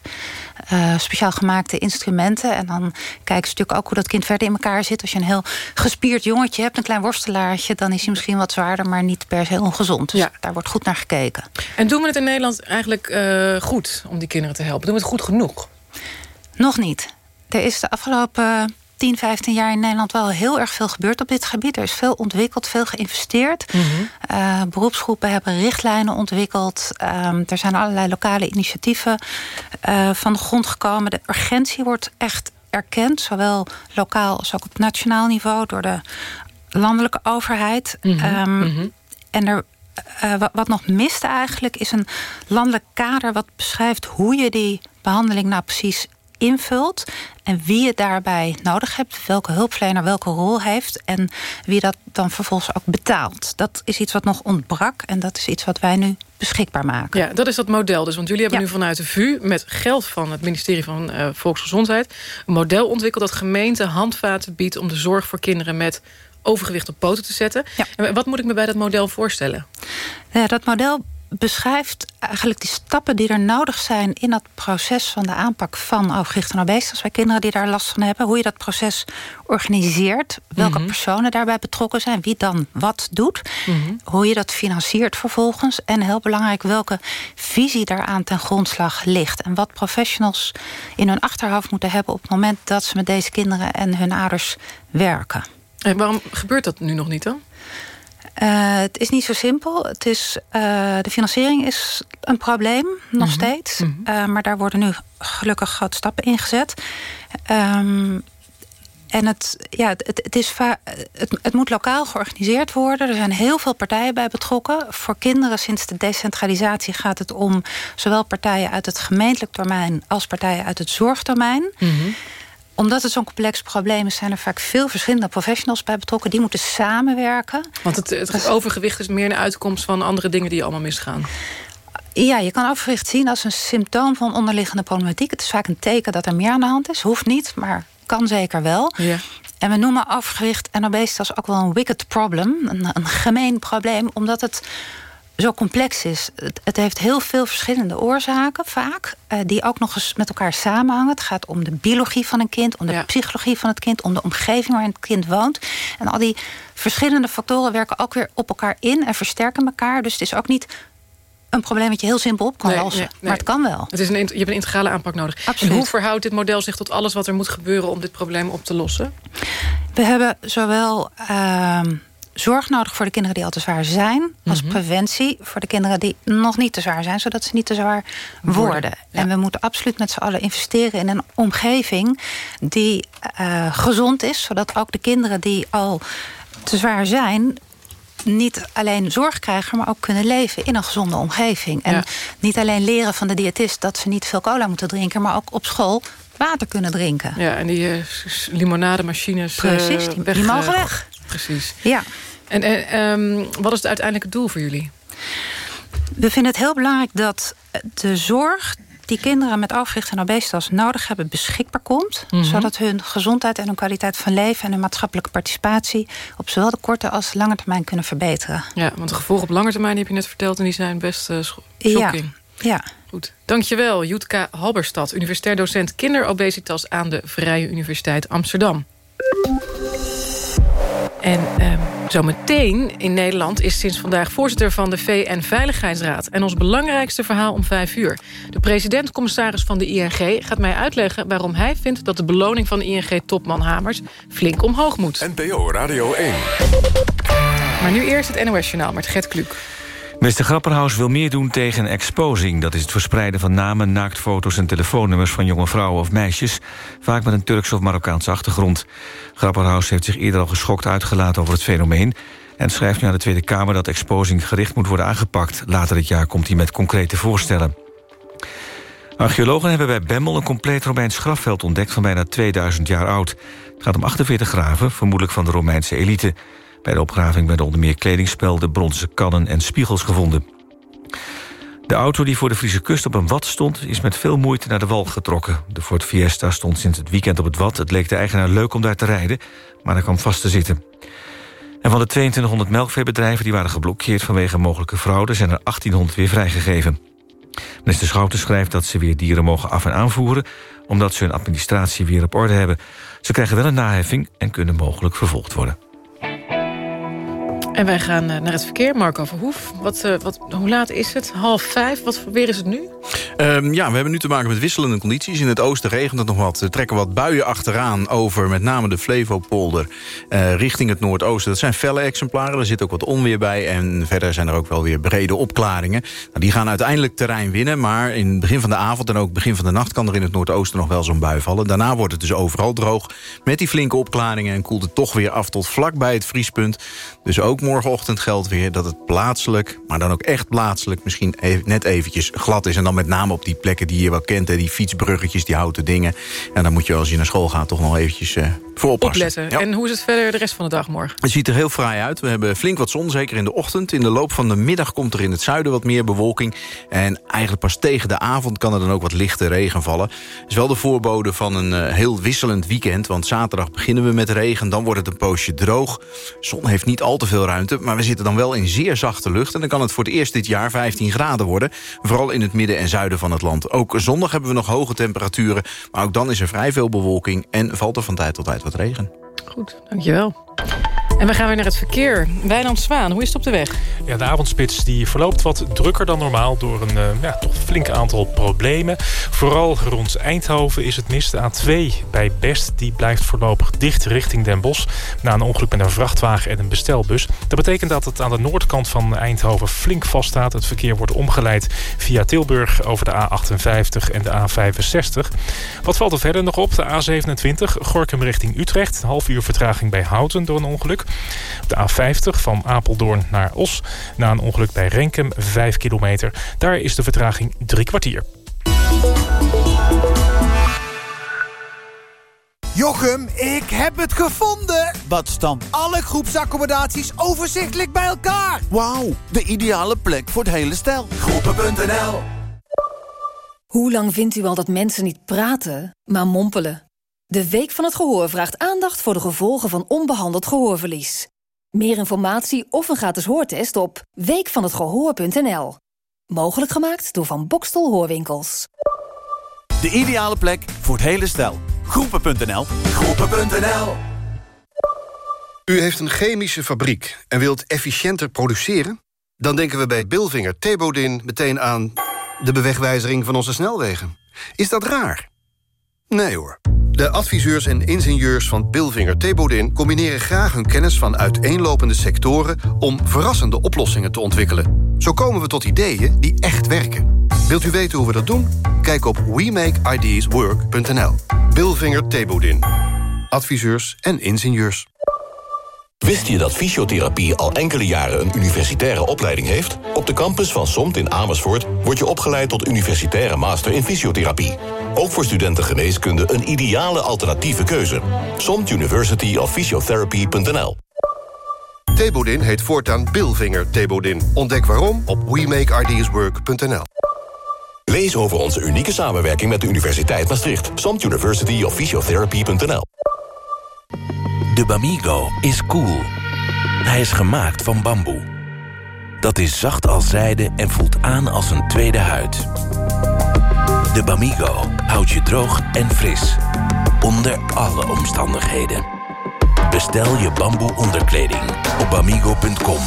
uh, speciaal gemaakte instrumenten. En dan kijken ze natuurlijk ook hoe dat kind verder in elkaar zit. Als je een heel gespierd jongetje hebt, een klein worstelaartje... dan is hij misschien wat zwaarder, maar niet per se ongezond. Dus ja. daar wordt goed naar gekeken. En doen we het in Nederland eigenlijk uh, goed om die kinderen te helpen? Doen we het goed genoeg? Nog niet. Er is de afgelopen 10, 15 jaar in Nederland wel heel erg veel gebeurd op dit gebied. Er is veel ontwikkeld, veel geïnvesteerd. Mm -hmm. uh, beroepsgroepen hebben richtlijnen ontwikkeld. Um, er zijn allerlei lokale initiatieven uh, van de grond gekomen. De urgentie wordt echt erkend, zowel lokaal als ook op nationaal niveau... door de landelijke overheid. Mm -hmm. um, mm -hmm. En er uh, wat nog mist eigenlijk is een landelijk kader... wat beschrijft hoe je die behandeling nou precies invult en wie je daarbij nodig hebt, welke hulpverlener welke rol heeft en wie dat dan vervolgens ook betaalt. Dat is iets wat nog ontbrak en dat is iets wat wij nu beschikbaar maken. Ja, dat is dat model dus. Want jullie hebben ja. nu vanuit de VU met geld van het ministerie van uh, Volksgezondheid een model ontwikkeld dat gemeenten handvaten biedt om de zorg voor kinderen met overgewicht op poten te zetten. Ja. En wat moet ik me bij dat model voorstellen? Ja, dat model beschrijft eigenlijk die stappen die er nodig zijn... in dat proces van de aanpak van overgewicht en obesitas... bij kinderen die daar last van hebben. Hoe je dat proces organiseert. Welke mm -hmm. personen daarbij betrokken zijn. Wie dan wat doet. Mm -hmm. Hoe je dat financiert vervolgens. En heel belangrijk welke visie daaraan ten grondslag ligt. En wat professionals in hun achterhoofd moeten hebben... op het moment dat ze met deze kinderen en hun ouders werken. En waarom gebeurt dat nu nog niet dan? Uh, het is niet zo simpel. Het is, uh, de financiering is een probleem, nog mm -hmm. steeds. Mm -hmm. uh, maar daar worden nu gelukkig grote stappen in gezet. Um, en het, ja, het, het, is het, het moet lokaal georganiseerd worden. Er zijn heel veel partijen bij betrokken. Voor kinderen sinds de decentralisatie gaat het om... zowel partijen uit het gemeentelijk domein... als partijen uit het zorgdomein. Mm -hmm omdat het zo'n complex probleem is... zijn er vaak veel verschillende professionals bij betrokken. Die moeten samenwerken. Want het, het overgewicht is meer een uitkomst van andere dingen die allemaal misgaan. Ja, je kan overgewicht zien als een symptoom van onderliggende problematiek. Het is vaak een teken dat er meer aan de hand is. Hoeft niet, maar kan zeker wel. Ja. En we noemen overgewicht en obesitas ook wel een wicked problem. Een, een gemeen probleem, omdat het zo complex is. Het, het, heeft heel veel verschillende oorzaken vaak... Uh, die ook nog eens met elkaar samenhangen. Het gaat om de biologie van een kind, om de ja. psychologie van het kind... om de omgeving waarin het kind woont. En al die verschillende factoren werken ook weer op elkaar in... en versterken elkaar. Dus het is ook niet een probleem dat je heel simpel op kan nee, lossen. Nee, nee. Maar het kan wel. Het is een, je hebt een integrale aanpak nodig. Absoluut. En hoe verhoudt dit model zich tot alles wat er moet gebeuren... om dit probleem op te lossen? We hebben zowel... Uh, zorg nodig voor de kinderen die al te zwaar zijn... als mm -hmm. preventie voor de kinderen die nog niet te zwaar zijn... zodat ze niet te zwaar worden. worden. Ja. En we moeten absoluut met z'n allen investeren in een omgeving... die uh, gezond is, zodat ook de kinderen die al te zwaar zijn niet alleen zorg krijgen, maar ook kunnen leven in een gezonde omgeving. En ja. niet alleen leren van de diëtist dat ze niet veel cola moeten drinken, maar ook op school water kunnen drinken. Ja, en die uh, limonademachines... Precies, die, die mogen weg. Precies. Ja. En, en um, wat is het uiteindelijke doel voor jullie? We vinden het heel belangrijk dat de zorg die kinderen met overgewicht en obesitas nodig hebben beschikbaar komt. Mm -hmm. Zodat hun gezondheid en hun kwaliteit van leven en hun maatschappelijke participatie op zowel de korte als de lange termijn kunnen verbeteren. Ja, want de gevolgen op lange termijn heb je net verteld en die zijn best uh, shocking. Ja. ja. Goed. Dankjewel, Jutka Halberstad, universitair docent kinderobesitas aan de Vrije Universiteit Amsterdam. En um, zometeen in Nederland is sinds vandaag voorzitter van de VN-veiligheidsraad. En ons belangrijkste verhaal om vijf uur. De president-commissaris van de ING gaat mij uitleggen... waarom hij vindt dat de beloning van de ING-topman Hamers flink omhoog moet. NPO Radio 1. Maar nu eerst het NOS-journaal met Gert Kluk. Minister Grapperhaus wil meer doen tegen exposing. Dat is het verspreiden van namen, naaktfoto's en telefoonnummers... van jonge vrouwen of meisjes, vaak met een Turks of Marokkaanse achtergrond. Grapperhaus heeft zich eerder al geschokt uitgelaten over het fenomeen... en schrijft nu aan de Tweede Kamer dat exposing gericht moet worden aangepakt. Later dit jaar komt hij met concrete voorstellen. Archeologen hebben bij Bemmel een compleet Romeins grafveld ontdekt... van bijna 2000 jaar oud. Het gaat om 48 graven, vermoedelijk van de Romeinse elite... Bij de opgraving werden onder meer kledingspelden, bronzen kannen en spiegels gevonden. De auto die voor de Friese kust op een wad stond... is met veel moeite naar de wal getrokken. De Ford Fiesta stond sinds het weekend op het wad. Het leek de eigenaar leuk om daar te rijden, maar hij kwam vast te zitten. En van de 2200 melkveebedrijven die waren geblokkeerd... vanwege mogelijke fraude zijn er 1800 weer vrijgegeven. Minister Schouten schrijft dat ze weer dieren mogen af- en aanvoeren... omdat ze hun administratie weer op orde hebben. Ze krijgen wel een naheffing en kunnen mogelijk vervolgd worden. En wij gaan naar het verkeer. Marco Verhoef, wat, uh, wat, hoe laat is het? Half vijf, wat voor weer is het nu? Um, ja, we hebben nu te maken met wisselende condities. In het oosten regent het nog wat. Er trekken wat buien achteraan over met name de Flevopolder... Uh, richting het noordoosten. Dat zijn felle exemplaren, er zit ook wat onweer bij... en verder zijn er ook wel weer brede opklaringen. Nou, die gaan uiteindelijk terrein winnen... maar in het begin van de avond en ook begin van de nacht... kan er in het noordoosten nog wel zo'n bui vallen. Daarna wordt het dus overal droog met die flinke opklaringen... en koelt het toch weer af tot vlak bij het vriespunt. Dus ook morgenochtend geldt weer dat het plaatselijk... maar dan ook echt plaatselijk misschien net eventjes glad is... en dan met name op die plekken die je wel kent... die fietsbruggetjes, die houten dingen. En dan moet je als je naar school gaat toch nog eventjes uh, voor oppassen. Opletten. Ja. En hoe is het verder de rest van de dag morgen? Het ziet er heel fraai uit. We hebben flink wat zon, zeker in de ochtend. In de loop van de middag komt er in het zuiden wat meer bewolking. En eigenlijk pas tegen de avond kan er dan ook wat lichte regen vallen. Het is wel de voorbode van een uh, heel wisselend weekend. Want zaterdag beginnen we met regen, dan wordt het een poosje droog. Zon heeft niet al te veel ruimte, maar we zitten dan wel in zeer zachte lucht. En dan kan het voor het eerst dit jaar 15 graden worden. Vooral in het midden en zuiden van het land. Ook zondag hebben we nog hoge temperaturen. Maar ook dan is er vrij veel bewolking en valt er van tijd tot tijd wat regen. Goed, dankjewel. En we gaan weer naar het verkeer. Wijnand Zwaan, hoe is het op de weg? Ja, de avondspits die verloopt wat drukker dan normaal... door een uh, ja, toch flink aantal problemen. Vooral rond Eindhoven is het mis. De A2 bij Best die blijft voorlopig dicht richting Den Bosch... na een ongeluk met een vrachtwagen en een bestelbus. Dat betekent dat het aan de noordkant van Eindhoven flink vaststaat. Het verkeer wordt omgeleid via Tilburg over de A58 en de A65. Wat valt er verder nog op? De A27 Gorkum richting Utrecht. Een half uur vertraging bij Houten door een ongeluk. Op de A50 van Apeldoorn naar Os. Na een ongeluk bij Renkum, 5 kilometer. Daar is de vertraging drie kwartier. Jochem, ik heb het gevonden! Wat dan? Alle groepsaccommodaties overzichtelijk bij elkaar! Wauw, de ideale plek voor het hele stel. Groepen.nl Hoe lang vindt u al dat mensen niet praten, maar mompelen? De Week van het Gehoor vraagt aandacht voor de gevolgen van onbehandeld gehoorverlies. Meer informatie of een gratis hoortest op weekvanhetgehoor.nl. Mogelijk gemaakt door Van Bokstel Hoorwinkels. De ideale plek voor het hele stel. Groepen.nl. Groepen.nl U heeft een chemische fabriek en wilt efficiënter produceren? Dan denken we bij Bilvinger Thebodin meteen aan de bewegwijzering van onze snelwegen. Is dat raar? Nee hoor. De adviseurs en ingenieurs van Bilvinger Thebodin... combineren graag hun kennis van uiteenlopende sectoren... om verrassende oplossingen te ontwikkelen. Zo komen we tot ideeën die echt werken. Wilt u weten hoe we dat doen? Kijk op WeMakeIdeasWork.nl. Bilvinger Thebodin. Adviseurs en ingenieurs. Wist je dat fysiotherapie al enkele jaren een universitaire opleiding heeft? Op de campus van SOMT in Amersfoort wordt je opgeleid tot universitaire master in fysiotherapie. Ook voor studenten geneeskunde een ideale alternatieve keuze. SOMT University of Physiotherapy.nl Thebodin heet voortaan Bilvinger Thebodin. Ontdek waarom op WeMakeIdeasWork.nl Lees over onze unieke samenwerking met de Universiteit Maastricht. SOMT University of Physiotherapy.nl De Bamigo is cool. Hij is gemaakt van bamboe. Dat is zacht als zijde en voelt aan als een tweede huid. De Bamigo houdt je droog en fris. Onder alle omstandigheden. Bestel je bamboe onderkleding op bamigo.com.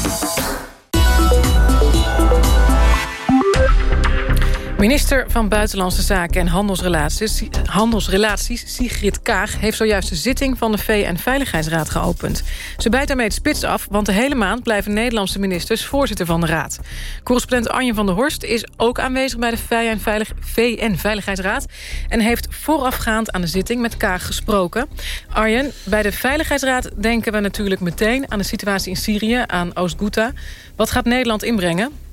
Minister van Buitenlandse Zaken en Handelsrelaties, Handelsrelaties Sigrid Kaag... heeft zojuist de zitting van de VN-veiligheidsraad geopend. Ze bijt daarmee het spits af, want de hele maand... blijven Nederlandse ministers voorzitter van de raad. Correspondent Arjen van der Horst is ook aanwezig... bij de VN-veiligheidsraad... en heeft voorafgaand aan de zitting met Kaag gesproken. Arjen, bij de Veiligheidsraad denken we natuurlijk meteen... aan de situatie in Syrië, aan Oost-Ghouta. Wat gaat Nederland inbrengen?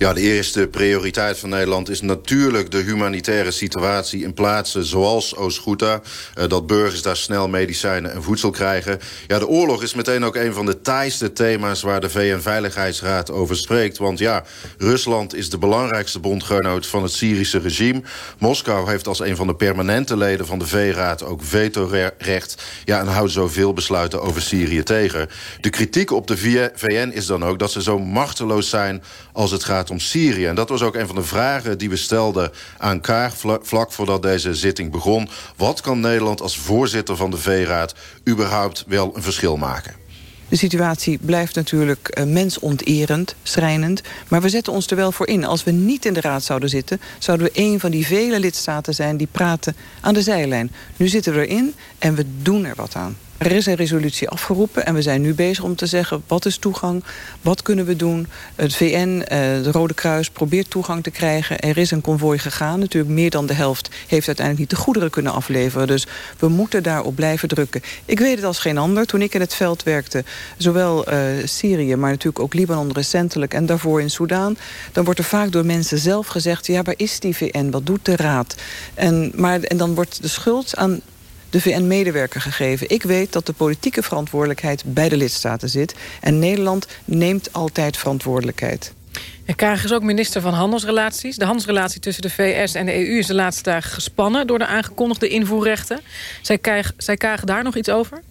Ja, de eerste prioriteit van Nederland is natuurlijk de humanitaire situatie in plaatsen zoals Oost-Ghouta. Uh, dat burgers daar snel medicijnen en voedsel krijgen. Ja, de oorlog is meteen ook een van de taaiste thema's waar de VN-veiligheidsraad over spreekt. Want ja, Rusland is de belangrijkste bondgenoot van het Syrische regime. Moskou heeft als een van de permanente leden van de V-raad ook vetorecht. Ja, en houdt zoveel besluiten over Syrië tegen. De kritiek op de VN is dan ook dat ze zo machteloos zijn als het gaat om Syrië. En dat was ook een van de vragen die we stelden aan Kaag... vlak voordat deze zitting begon. Wat kan Nederland als voorzitter van de V-raad... überhaupt wel een verschil maken? De situatie blijft natuurlijk uh, mensonterend, schrijnend. Maar we zetten ons er wel voor in. Als we niet in de raad zouden zitten... zouden we een van die vele lidstaten zijn die praten aan de zijlijn. Nu zitten we erin en we doen er wat aan. Er is een resolutie afgeroepen en we zijn nu bezig om te zeggen... wat is toegang, wat kunnen we doen? Het VN, het eh, Rode Kruis, probeert toegang te krijgen. Er is een konvooi gegaan. Natuurlijk meer dan de helft heeft uiteindelijk niet de goederen kunnen afleveren. Dus we moeten daarop blijven drukken. Ik weet het als geen ander. Toen ik in het veld werkte, zowel uh, Syrië... maar natuurlijk ook Libanon recentelijk en daarvoor in Soudaan... dan wordt er vaak door mensen zelf gezegd... ja, waar is die VN? Wat doet de Raad? En, maar, en dan wordt de schuld aan de VN-medewerker gegeven. Ik weet dat de politieke verantwoordelijkheid bij de lidstaten zit. En Nederland neemt altijd verantwoordelijkheid. En Kaag is ook minister van Handelsrelaties. De handelsrelatie tussen de VS en de EU is de laatste dagen gespannen... door de aangekondigde invoerrechten. Zij, kaag, daar nog iets over?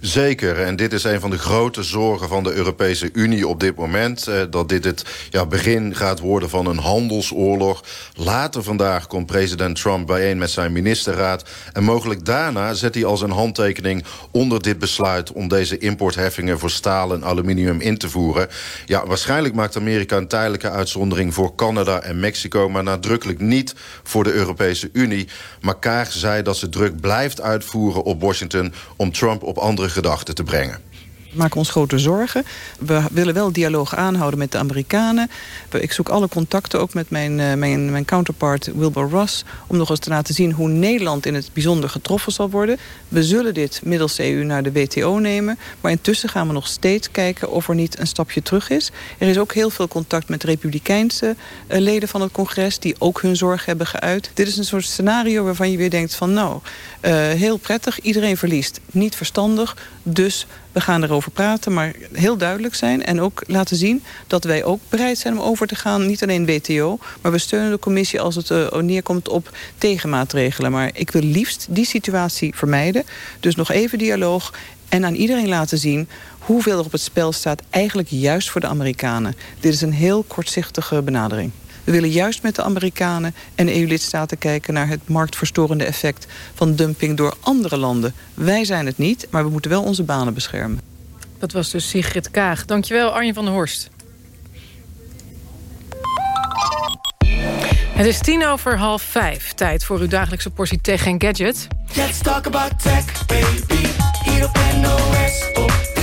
Zeker, en dit is een van de grote zorgen van de Europese Unie op dit moment. Eh, dat dit het ja, begin gaat worden van een handelsoorlog. Later vandaag komt president Trump bijeen met zijn ministerraad. En mogelijk daarna zet hij al zijn handtekening onder dit besluit... om deze importheffingen voor staal en aluminium in te voeren. Ja, waarschijnlijk maakt Amerika een tijdelijke uitzondering voor Canada en Mexico... maar nadrukkelijk niet voor de Europese Unie. Maar Kaag zei dat ze druk blijft uitvoeren op Washington... om Trump op andere gedachten te brengen. Maken ons grote zorgen. We willen wel dialoog aanhouden met de Amerikanen. Ik zoek alle contacten, ook met mijn, uh, mijn, mijn counterpart Wilbur Ross... om nog eens te laten zien hoe Nederland in het bijzonder getroffen zal worden. We zullen dit middels de EU naar de WTO nemen. Maar intussen gaan we nog steeds kijken of er niet een stapje terug is. Er is ook heel veel contact met republikeinse uh, leden van het congres... die ook hun zorg hebben geuit. Dit is een soort scenario waarvan je weer denkt van... nou, uh, heel prettig, iedereen verliest. Niet verstandig, dus we gaan erover praten, maar heel duidelijk zijn... en ook laten zien dat wij ook bereid zijn om over te gaan... niet alleen WTO, maar we steunen de commissie als het uh, neerkomt op tegenmaatregelen. Maar ik wil liefst die situatie vermijden. Dus nog even dialoog en aan iedereen laten zien hoeveel er op het spel staat... eigenlijk juist voor de Amerikanen. Dit is een heel kortzichtige benadering. We willen juist met de Amerikanen en EU-lidstaten kijken... naar het marktverstorende effect van dumping door andere landen. Wij zijn het niet, maar we moeten wel onze banen beschermen. Dat was dus Sigrid Kaag. Dankjewel, Arjen van der Horst. Het is tien over half vijf. Tijd voor uw dagelijkse portie tech en gadget. Let's talk about tech, baby. Hier op NOS op 3.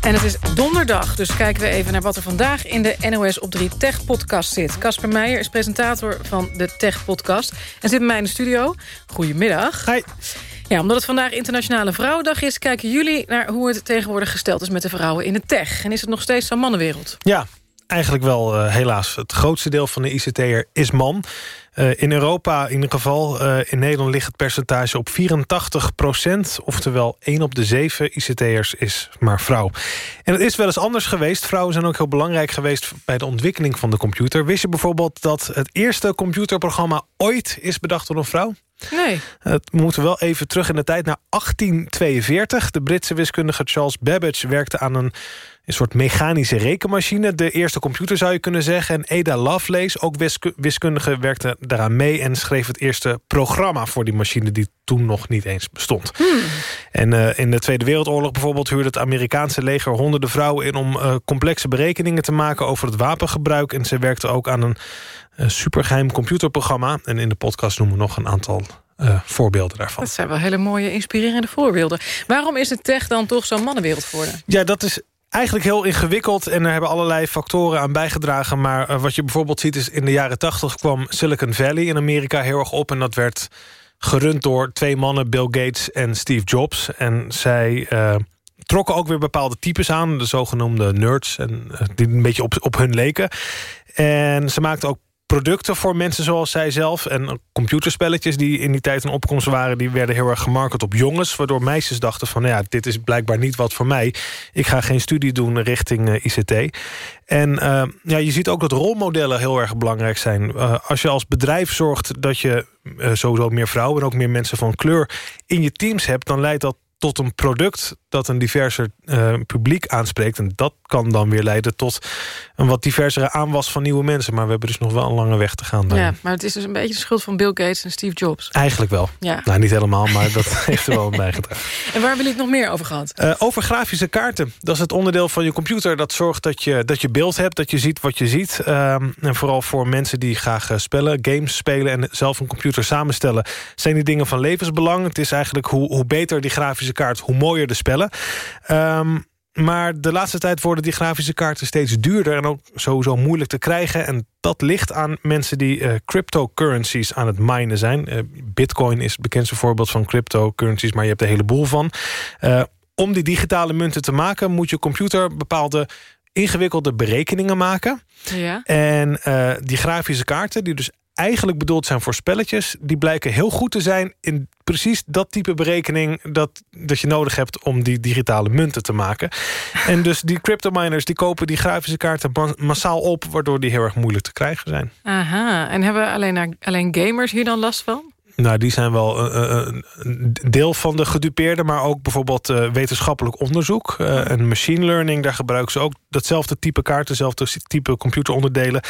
En het is donderdag, dus kijken we even naar wat er vandaag in de NOS op 3 Tech Podcast zit. Casper Meijer is presentator van de Tech Podcast en zit bij mij in de studio. Goedemiddag. Hi. Ja, omdat het vandaag Internationale Vrouwendag is... kijken jullie naar hoe het tegenwoordig gesteld is met de vrouwen in de tech. En is het nog steeds zo'n mannenwereld? Ja, eigenlijk wel uh, helaas. Het grootste deel van de ICT'er is man. Uh, in Europa in ieder geval. Uh, in Nederland ligt het percentage op 84 procent. Oftewel 1 op de 7 ICT'ers is maar vrouw. En het is wel eens anders geweest. Vrouwen zijn ook heel belangrijk geweest... bij de ontwikkeling van de computer. Wist je bijvoorbeeld dat het eerste computerprogramma ooit is bedacht door een vrouw? Nee. Het moeten wel even terug in de tijd naar 1842. De Britse wiskundige Charles Babbage werkte aan een, een soort mechanische rekenmachine. De eerste computer zou je kunnen zeggen. En Ada Lovelace, ook wiskundige, werkte daaraan mee... en schreef het eerste programma voor die machine... die toen nog niet eens bestond. Hmm. En uh, in de Tweede Wereldoorlog bijvoorbeeld... huurde het Amerikaanse leger honderden vrouwen in... om uh, complexe berekeningen te maken over het wapengebruik. En ze werkte ook aan een supergeheim computerprogramma. En in de podcast noemen we nog een aantal uh, voorbeelden daarvan. Dat zijn wel hele mooie, inspirerende voorbeelden. Waarom is de tech dan toch zo'n mannenwereld geworden? Ja, dat is eigenlijk heel ingewikkeld en er hebben allerlei factoren aan bijgedragen. Maar uh, wat je bijvoorbeeld ziet is in de jaren 80 kwam Silicon Valley in Amerika heel erg op. En dat werd gerund door twee mannen, Bill Gates en Steve Jobs. En zij... Uh, trokken ook weer bepaalde types aan, de zogenoemde nerds... En, die een beetje op, op hun leken. En ze maakten ook producten voor mensen zoals zij zelf. En computerspelletjes die in die tijd een opkomst waren... die werden heel erg gemarket op jongens. Waardoor meisjes dachten van, nou ja, dit is blijkbaar niet wat voor mij. Ik ga geen studie doen richting uh, ICT. En uh, ja, je ziet ook dat rolmodellen heel erg belangrijk zijn. Uh, als je als bedrijf zorgt dat je sowieso meer vrouwen... en ook meer mensen van kleur in je teams hebt... dan leidt dat tot een product dat een diverser uh, publiek aanspreekt. En dat kan dan weer leiden tot een wat diversere aanwas van nieuwe mensen. Maar we hebben dus nog wel een lange weg te gaan. Ja, maar het is dus een beetje de schuld van Bill Gates en Steve Jobs. Eigenlijk wel. Ja. Nou, niet helemaal, maar dat heeft er wel een bijgedragen. En waar wil ik nog meer over gehad? Uh, over grafische kaarten. Dat is het onderdeel van je computer dat zorgt dat je, dat je beeld hebt, dat je ziet wat je ziet. Um, en vooral voor mensen die graag uh, spellen, games spelen en zelf een computer samenstellen, zijn die dingen van levensbelang. Het is eigenlijk hoe, hoe beter die grafische kaart, hoe mooier de spellen. Um, maar de laatste tijd worden die grafische kaarten steeds duurder... en ook sowieso moeilijk te krijgen. En dat ligt aan mensen die uh, cryptocurrencies aan het minen zijn. Uh, Bitcoin is het bekendste voorbeeld van cryptocurrencies... maar je hebt een heleboel van. Uh, om die digitale munten te maken... moet je computer bepaalde ingewikkelde berekeningen maken. Ja. En die grafische kaarten, die dus eigenlijk bedoeld zijn voor spelletjes... die blijken heel goed te zijn in precies dat type berekening... dat, dat je nodig hebt om die digitale munten te maken. en dus die cryptominers die kopen die grafische kaarten massaal op... waardoor die heel erg moeilijk te krijgen zijn. Aha, en hebben alleen, alleen gamers hier dan last van? Nou, die zijn wel uh, een deel van de gedupeerden... maar ook bijvoorbeeld uh, wetenschappelijk onderzoek uh, en machine learning. Daar gebruiken ze ook datzelfde type kaarten, dezelfde type computeronderdelen.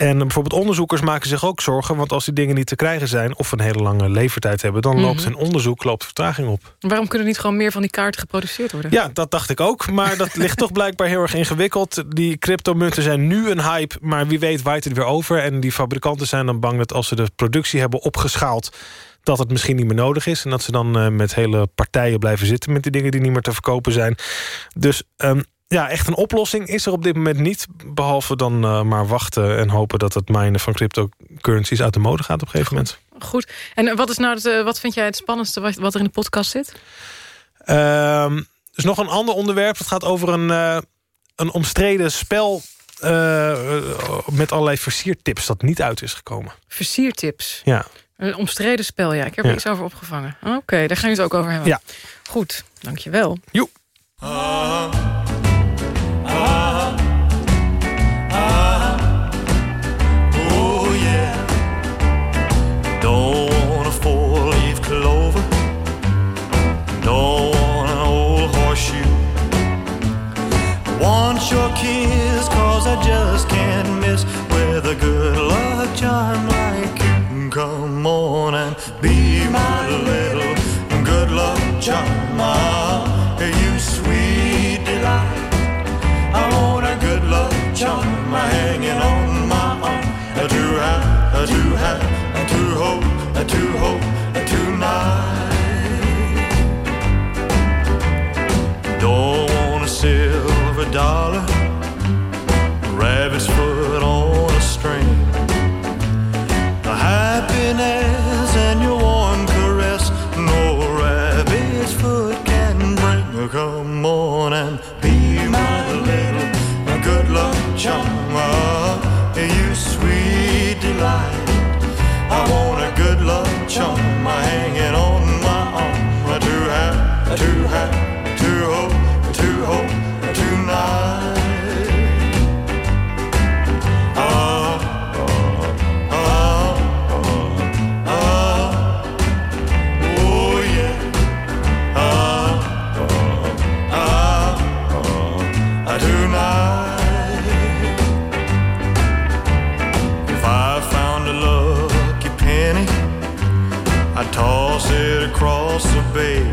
En bijvoorbeeld onderzoekers maken zich ook zorgen... want als die dingen niet te krijgen zijn of een hele lange levertijd hebben... dan loopt hun onderzoek loopt vertraging op. Waarom kunnen niet gewoon meer van die kaarten geproduceerd worden? Ja, dat dacht ik ook, maar dat ligt toch blijkbaar heel erg ingewikkeld. Die cryptomunten zijn nu een hype, maar wie weet waait het weer over. En die fabrikanten zijn dan bang dat als ze de productie hebben opgeschaald dat het misschien niet meer nodig is... en dat ze dan uh, met hele partijen blijven zitten... met die dingen die niet meer te verkopen zijn. Dus um, ja, echt een oplossing is er op dit moment niet. Behalve dan uh, maar wachten en hopen dat het minen van cryptocurrencies uit de mode gaat op een gegeven moment. Goed. En wat, is nou het, uh, wat vind jij het spannendste wat, wat er in de podcast zit? Um, dus nog een ander onderwerp. Het gaat over een, uh, een omstreden spel met allerlei versiertips dat niet uit is gekomen. Versiertips? Ja. Een omstreden spel, ja. Ik heb er Ja. iets over opgevangen. Oké, daar gaan we het ook over hebben. Ja. Goed, dankjewel. Joep. To hope tonight. Don't want a silver dollar, good I'd toss it across the bay.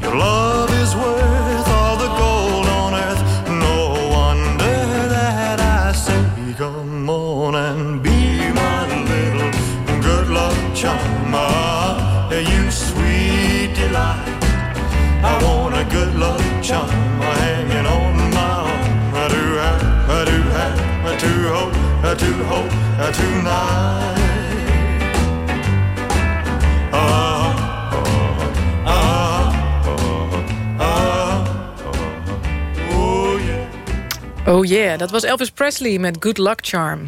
Your love is worth all the gold on earth. No wonder that I say, come on and be my little good luck charm. You sweet delight. I want a good luck charm hanging on my arm. I do have, I do have, I do hope, I do hope, I tonight. Ah, Oh yeah, dat was Elvis Presley met Good Luck Charm.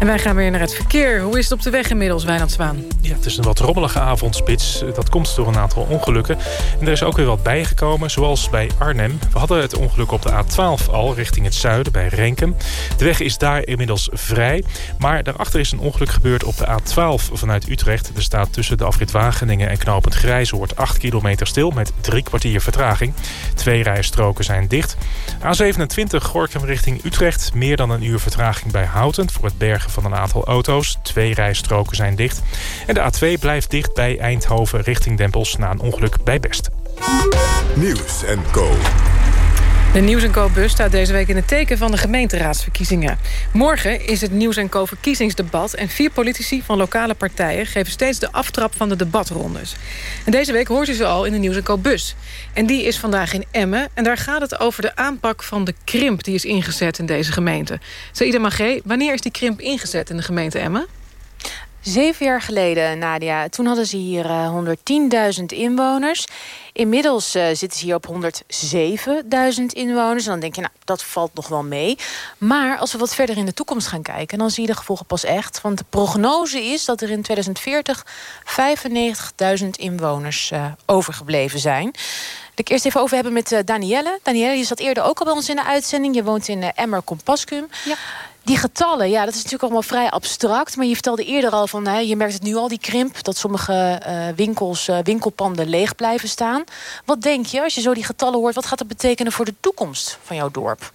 En wij gaan weer naar het verkeer. Hoe is het op de weg inmiddels, Wijnand Zwaan? Ja, het is een wat rommelige avondspits. Dat komt door een aantal ongelukken. En er is ook weer wat bijgekomen, zoals bij Arnhem. We hadden het ongeluk op de A12 al, richting het zuiden, bij Renkum. De weg is daar inmiddels vrij. Maar daarachter is een ongeluk gebeurd op de A12 vanuit Utrecht. Er staat tussen de afrit Wageningen en knooppunt Grijzoord 8 kilometer stil... met drie kwartier vertraging. Twee rijstroken zijn dicht. A27 Gorkum richting Utrecht. Meer dan een uur vertraging bij Houten... voor het bergen van een aantal auto's. Twee rijstroken zijn dicht. En de A2 blijft dicht bij Eindhoven richting Dempels... na een ongeluk bij Best. Nieuws en Co. De Nieuws Co-bus staat deze week in het teken van de gemeenteraadsverkiezingen. Morgen is het Nieuws Co verkiezingsdebat... en vier politici van lokale partijen geven steeds de aftrap van de debatrondes. En deze week hoort u ze al in de Nieuws Co-bus. En die is vandaag in Emmen en daar gaat het over de aanpak van de krimp... die is ingezet in deze gemeente. Saïda Magé, wanneer is die krimp ingezet in de gemeente Emmen? Zeven jaar geleden, Nadia. Toen hadden ze hier uh, 110.000 inwoners. Inmiddels uh, zitten ze hier op 107.000 inwoners. En dan denk je, nou, dat valt nog wel mee. Maar als we wat verder in de toekomst gaan kijken... dan zie je de gevolgen pas echt. Want de prognose is dat er in 2040 95.000 inwoners uh, overgebleven zijn. ik eerst even over hebben met uh, Danielle. Danielle, je zat eerder ook al bij ons in de uitzending. Je woont in Emmer Compascum. Ja. Die getallen, ja, dat is natuurlijk allemaal vrij abstract. Maar je vertelde eerder al van, hè, je merkt het nu al, die krimp... dat sommige uh, winkels, uh, winkelpanden leeg blijven staan. Wat denk je, als je zo die getallen hoort... wat gaat dat betekenen voor de toekomst van jouw dorp?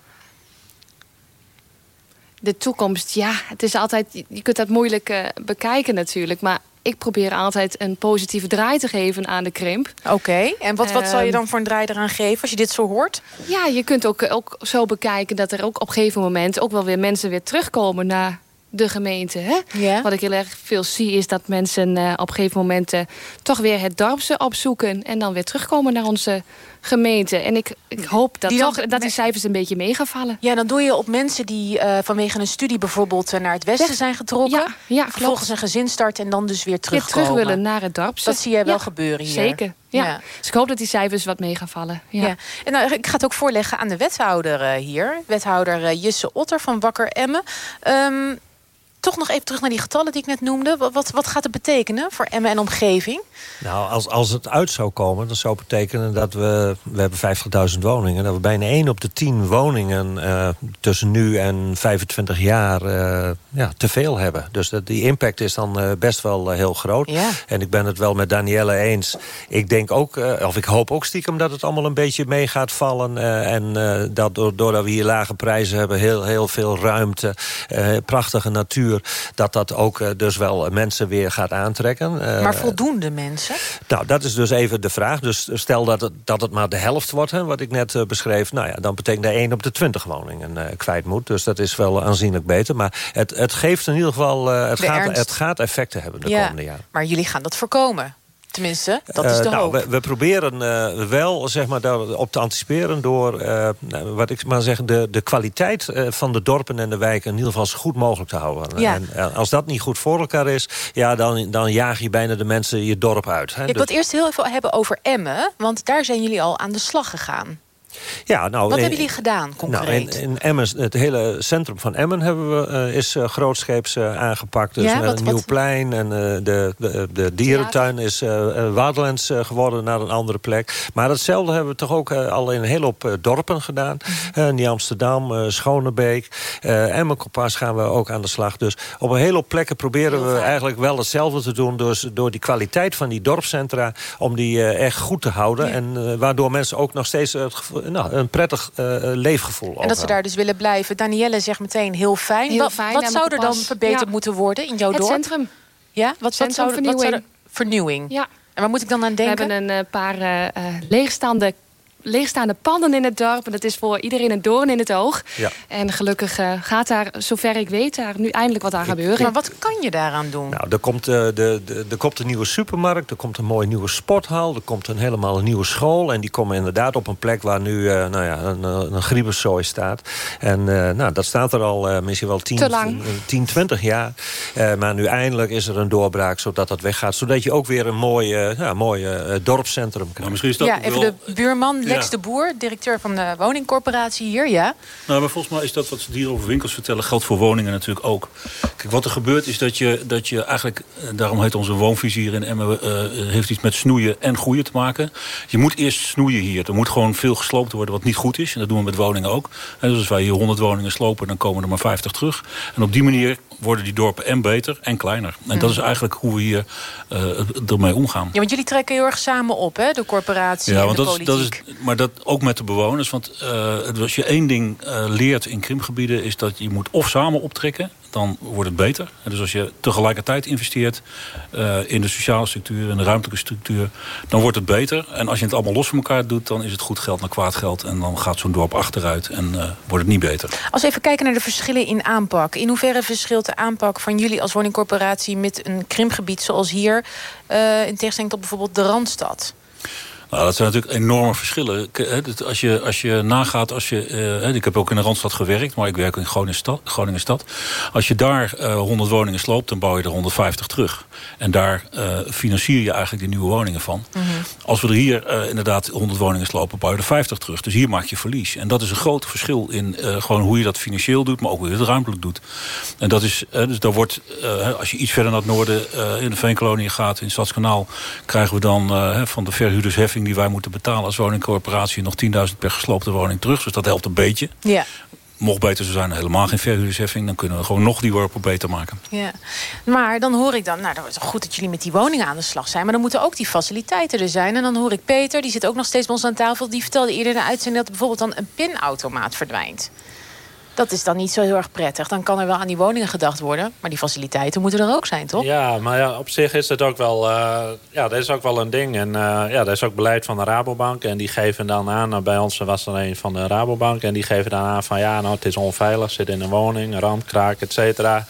De toekomst, ja, het is altijd... je kunt dat moeilijk uh, bekijken natuurlijk, maar ik probeer altijd een positieve draai te geven aan de krimp. Oké, okay. en wat, wat zal je dan voor een draai eraan geven als je dit zo hoort? Ja, je kunt ook, ook zo bekijken dat er ook op een gegeven moment... ook wel weer mensen weer terugkomen naar de gemeente. Hè? Ja. Wat ik heel erg veel zie is dat mensen uh, op een gegeven moment... Uh, toch weer het dorpse opzoeken en dan weer terugkomen naar onze gemeente. En ik, ik hoop dat, die toch, dat die cijfers een beetje meegevallen. Ja, dan doe je op mensen die uh, vanwege een studie bijvoorbeeld naar het westen Weg. zijn getrokken. Ja, ja vervolgens een gezin starten en dan dus weer terugkomen. Weer terug willen naar het dorp. Dat zie jij wel ja, gebeuren hier. Zeker. Ja. Dus ik hoop dat die cijfers wat mee gaan vallen. Ja. En nou, ik ga het ook voorleggen aan de wethouder uh, hier. Wethouder uh, Jusse Otter van Wakker Emmen. Um, toch nog even terug naar die getallen die ik net noemde. Wat, wat gaat het betekenen voor Emmen en omgeving? Nou, als, als het uit zou komen, dat zou betekenen dat we... we hebben 50.000 woningen. Dat we bijna 1 op de 10 woningen uh, tussen nu en 25 jaar uh, ja, te veel hebben. Dus dat, die impact is dan uh, best wel heel groot. Ja. En ik ben het wel met Danielle eens. Ik denk ook, of ik hoop ook stiekem dat het allemaal een beetje mee gaat vallen. en dat doordat we hier lage prijzen hebben, heel, heel veel ruimte, prachtige natuur dat dat ook dus wel mensen weer gaat aantrekken. Maar voldoende mensen? Nou, dat is dus even de vraag. Dus stel dat het, dat het maar de helft wordt, hè, wat ik net uh, beschreef... nou ja, dan betekent dat 1 op de 20 woningen kwijt moet. Dus dat is wel aanzienlijk beter. Maar het, het geeft in ieder geval... Het, gaat, het gaat effecten hebben de ja, komende jaren. Maar jullie gaan dat voorkomen? Tenminste, dat is de uh, nou, hoop. We, we proberen uh, wel zeg maar, daarop te anticiperen... door uh, wat ik maar zeg, de, de kwaliteit van de dorpen en de wijken... in ieder geval zo goed mogelijk te houden. Ja. En als dat niet goed voor elkaar is... Ja, dan, dan jaag je bijna de mensen je dorp uit. Hè? Ik wil het eerst heel even hebben over Emmen. Want daar zijn jullie al aan de slag gegaan. Ja, nou, Wat hebben jullie gedaan, concreet? Nou, in, in Emmen, het hele centrum van Emmen hebben we, uh, is uh, grootscheeps uh, aangepakt. Dus Ja, met wat- een nieuw wat- plein. En de, de, de dierentuin is Waterlands geworden naar een andere plek. Maar datzelfde hebben we toch ook al in een hele hoop dorpen gedaan. Uh, Nieuw Amsterdam, Schonebeek. Emmen Kompas gaan we ook aan de slag. Dus op een hele hoop plekken proberen we eigenlijk wel hetzelfde te doen. Dus door die kwaliteit van die dorpscentra... om die echt goed te houden. Ja. En waardoor mensen ook nog steeds het gevoel, nou, een prettig uh, leefgevoel En dat ze daar dus willen blijven. Danielle zegt meteen heel fijn. Heel wat fijn, wat zou er dan pas- verbeterd ja. moeten worden in jouw Het dorp? centrum. Ja, wat, zou, wat zou vernieuwing. er- vernieuwing. Ja. En waar moet ik dan aan We denken? hebben een eh, paar eh, leegstaande, leegstaande panden in het dorp. En dat is voor iedereen een doorn in het oog. Ja. En gelukkig eh, gaat daar, zover ik weet, daar nu eindelijk wat aan gebeuren. Maar wat kan je daaraan doen? Nou, er komt, eh, de, de, er komt een nieuwe supermarkt, er komt een mooie nieuwe sporthal... er komt een helemaal een nieuwe school. En die komen inderdaad op een plek waar nu eh, nou ja, een, een griebenzooi staat. En eh, nou, dat staat er al eh, misschien wel 10, Te lang. 10 20 jaar. Eh, maar nu eindelijk is er een doorbraak zodat dat weggaat. Zodat je ook weer een mooi, eh, ja, mooi eh, dorpscentrum krijgt. misschien is dat ja, even de buurman Lex de Boer, directeur van de woningcorporatie hier. Ja. Nou, maar volgens mij is dat wat ze hier over winkels vertellen... geldt voor woningen natuurlijk ook. Kijk, wat er gebeurt is dat je, dat je eigenlijk... eh, daarom heet onze woonvisie hier in Emmen... eh, heeft iets met snoeien en groeien te maken. Je moet eerst snoeien hier. Er moet gewoon veel gesloopt worden wat niet goed is. En dat doen we met woningen ook. En dus als wij hier 100 woningen slopen... dan komen er maar 50 terug. En op die manier worden die dorpen en beter en kleiner. En dat is eigenlijk hoe we hier eh, ermee omgaan. ja, want jullie trekken heel erg samen op, hè? De corporatie Ja, en want de dat is, politiek. dat is, maar dat ook met de bewoners. Want het- als je één ding eh, leert in krimpgebieden... is dat je moet of samen optrekken, dan wordt het beter. Dus als je tegelijkertijd investeert eh, in de sociale structuur... en de ruimtelijke structuur, dan wordt het beter. En als je het allemaal los van elkaar doet... dan is het goed geld naar kwaad geld. En dan gaat zo'n dorp achteruit en eh, wordt het niet beter. Als we even kijken naar de verschillen in aanpak. In hoeverre verschilt de aanpak van jullie als woningcorporatie... met een krimpgebied zoals hier... eh, in tegenstelling tot bijvoorbeeld de Randstad? Nou, dat zijn natuurlijk enorme verschillen. Als je, als je nagaat, als je, eh, ik heb ook in de Randstad gewerkt... maar ik werk in Groningen stad. Groningen stad. Als je daar eh 100 woningen sloopt, dan bouw je er 150 terug. En daar eh, financier je eigenlijk die nieuwe woningen van. Als we er hier eh, inderdaad 100 woningen slopen, bouw je er 50 terug. Dus hier maak je verlies. En dat is een groot verschil in eh, gewoon hoe je dat financieel doet... maar ook hoe je het ruimtelijk doet. En dat is, eh, dus daar wordt, eh, als je iets verder naar het noorden eh, in de Veenkolonie gaat... in Stadskanaal, krijgen we dan eh, van de verhuurdersheffing... die wij moeten betalen als woningcorporatie... nog 10.000 per gesloopte woning terug. Dus dat helpt een beetje. Ja. Mocht beter zo zijn, helemaal geen verhuurdersheffing... dan kunnen we gewoon nog die dorpen beter maken. Ja, maar dan hoor ik dan, nou, dat is goed dat jullie met die woningen aan de slag zijn, maar dan moeten ook die faciliteiten er zijn. En dan hoor ik Peter, die zit ook nog steeds bij ons aan tafel, die vertelde eerder in de uitzending dat bijvoorbeeld dan een pinautomaat verdwijnt. Dat is dan niet zo heel erg prettig. Dan kan er wel aan die woningen gedacht worden, maar die faciliteiten moeten er ook zijn, toch? Ja, maar ja, op zich is het ook wel, eh, ja, dat is ook wel een ding. En eh, ja, dat is ook beleid van de Rabobank. En die geven dan aan, nou, bij ons was er een van de Rabobank. En die geven dan aan van ja, nou, het is onveilig, zit in een woning, randkraak, et cetera.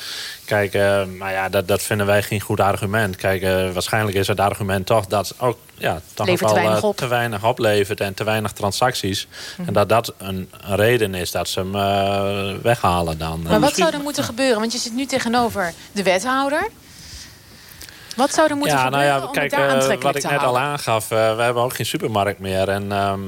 Kijk, eh, maar ja, dat, dat vinden wij geen goed argument. Kijk, waarschijnlijk is het argument toch dat ook ja, toch Levert wel te weinig eh, op. te weinig oplevert en te weinig transacties. Mhm. En dat dat een, een reden is dat ze hem eh, weghalen dan. Maar wat zou er moeten gebeuren? Want je zit nu tegenover de wethouder. Wat zou er moeten ja, nou gebeuren ja, om kijk, daar eh, wat ik net al aangaf, eh, we hebben ook geen supermarkt meer. En ehm,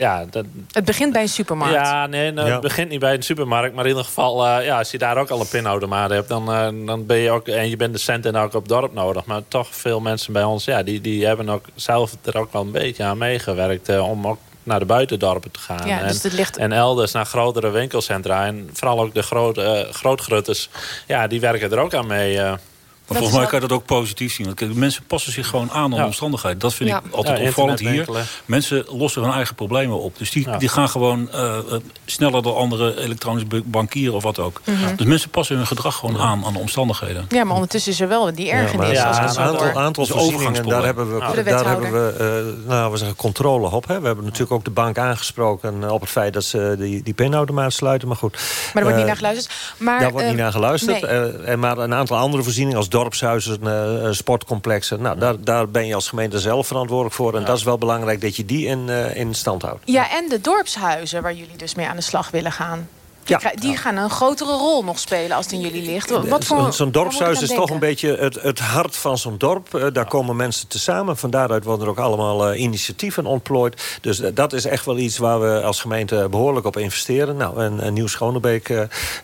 ja, dat, Het begint bij een supermarkt. ja, nee, nou, Ja. het begint niet bij een supermarkt. Maar in ieder geval, eh, ja, als je daar ook al een pinautomaat hebt... Dan, eh, dan ben je ook, en je bent de centen ook op dorp nodig. Maar toch veel mensen bij ons, ja, die, die hebben ook zelf er ook wel een beetje aan meegewerkt... eh, om ook naar de buitendorpen te gaan. Ja, en, dus ligt- en elders naar grotere winkelcentra. En vooral ook de grote, eh, grootgrutters, ja, die werken er ook aan mee... Maar volgens mij kan je dat ook positief zien. Want kijk, mensen passen zich gewoon aan aan de Ja. omstandigheden. Dat vind Ja. ik altijd Ja, opvallend hier. Mensen lossen hun eigen problemen op. Dus die, die gaan gewoon eh, eh, sneller dan andere elektronisch bu- bankieren of wat ook. Mhm. Dus mensen passen hun gedrag gewoon aan aan de omstandigheden. Ja, maar ondertussen is er wel die ergernis. Ja, als een aantal, hoor. aantal voorzieningen, daar hebben we, daar hebben we, eh, nou, we zeggen controle op. Hè. We hebben natuurlijk ook de bank aangesproken eh, op het feit dat ze die, die pinautomaat sluiten. Maar goed. Maar er wordt niet naar geluisterd. Maar, daar wordt niet naar geluisterd. maar een aantal andere voorzieningen als dorpshuizen, eh, sportcomplexen. Nou, daar, daar ben je als gemeente zelf verantwoordelijk voor. En dat is wel belangrijk dat je die in, eh, in stand houdt. Ja, en de dorpshuizen waar jullie dus mee aan de slag willen gaan. Die, krij- die gaan een grotere rol nog spelen als het in jullie ligt. Wat voor, Zo'n- dorpshuis is toch een beetje het, het hart van zo'n dorp. Eh, daar komen mensen tezamen. Van daaruit worden er ook allemaal eh, initiatieven ontplooid. Dus eh, dat is echt wel iets waar we als gemeente behoorlijk op investeren. Nou, en, eh,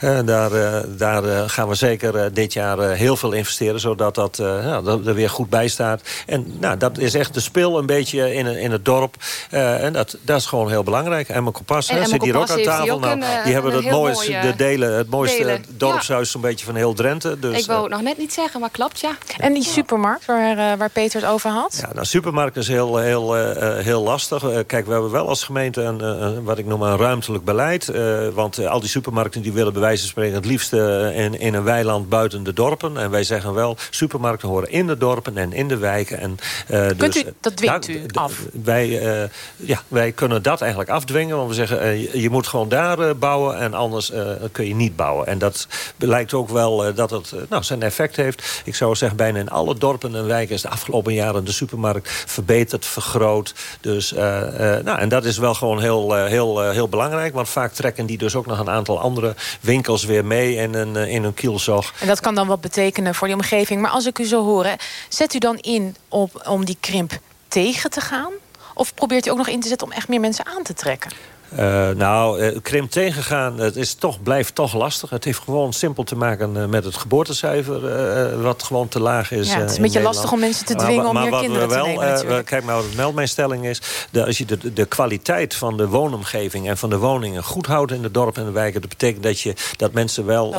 eh, daar, daar gaan we zeker dit jaar heel veel investeren... zodat dat, eh, ja, dat er weer goed bij staat. En nou, dat is echt de spil een beetje in, in het dorp. Eh, en dat, dat is gewoon heel belangrijk. Kompas En hè, Emma zit hier ook Kompas aan tafel. ook Nou, een, die hebben een het mooie de delen, het mooiste delen. dorpshuis zo'n beetje van heel Drenthe. Dus, ik wou het nog net niet zeggen, maar klopt, ja. En die supermarkt waar, eh, waar Peter het over had? Ja, nou, supermarkt is heel, heel, eh, eh, heel lastig. Eh, kijk, we hebben wel als gemeente een, eh, wat ik noem een ruimtelijk beleid. Eh, want eh, al die supermarkten die willen bij wijze van spreken... het liefst eh, in, in een weiland buiten de dorpen. En wij zeggen wel, supermarkten horen in de dorpen en in de wijken. En, eh, Kunt dus, u, dat dwingt ja, u af? Wij, eh, ja, wij kunnen dat eigenlijk afdwingen. Want we zeggen, eh, je, je moet gewoon daar eh, bouwen... en anders eh, kun je niet bouwen. En dat lijkt ook wel eh, dat het eh, nou, zijn effect heeft. Ik zou zeggen, bijna in alle dorpen en wijken... is de afgelopen jaren de supermarkt verbeterd, vergroot. Dus, nou, en dat is wel gewoon heel, heel, heel belangrijk. Want vaak trekken die dus ook nog een aantal andere winkels weer mee... in, een, eh, in hun kielzog. En dat kan dan wat betekenen voor die omgeving. Maar als ik u zo hoor, zet u dan in op, om die krimp tegen te gaan? Of probeert u ook nog in te zetten om echt meer mensen aan te trekken? Eh, nou, eh, krimp tegengaan, het is toch, blijft toch lastig. Het heeft gewoon simpel te maken eh, met het geboortecijfer... wat gewoon te laag is. Ja, het is een beetje lastig om mensen te dwingen om maar meer kinderen we te wel, nemen eh, natuurlijk. Kijk maar, wat meld mijn stelling is... De, als je de, de kwaliteit van de woonomgeving en van de woningen... goed houdt in de dorpen en de wijken... dat betekent dat, je, dat mensen wel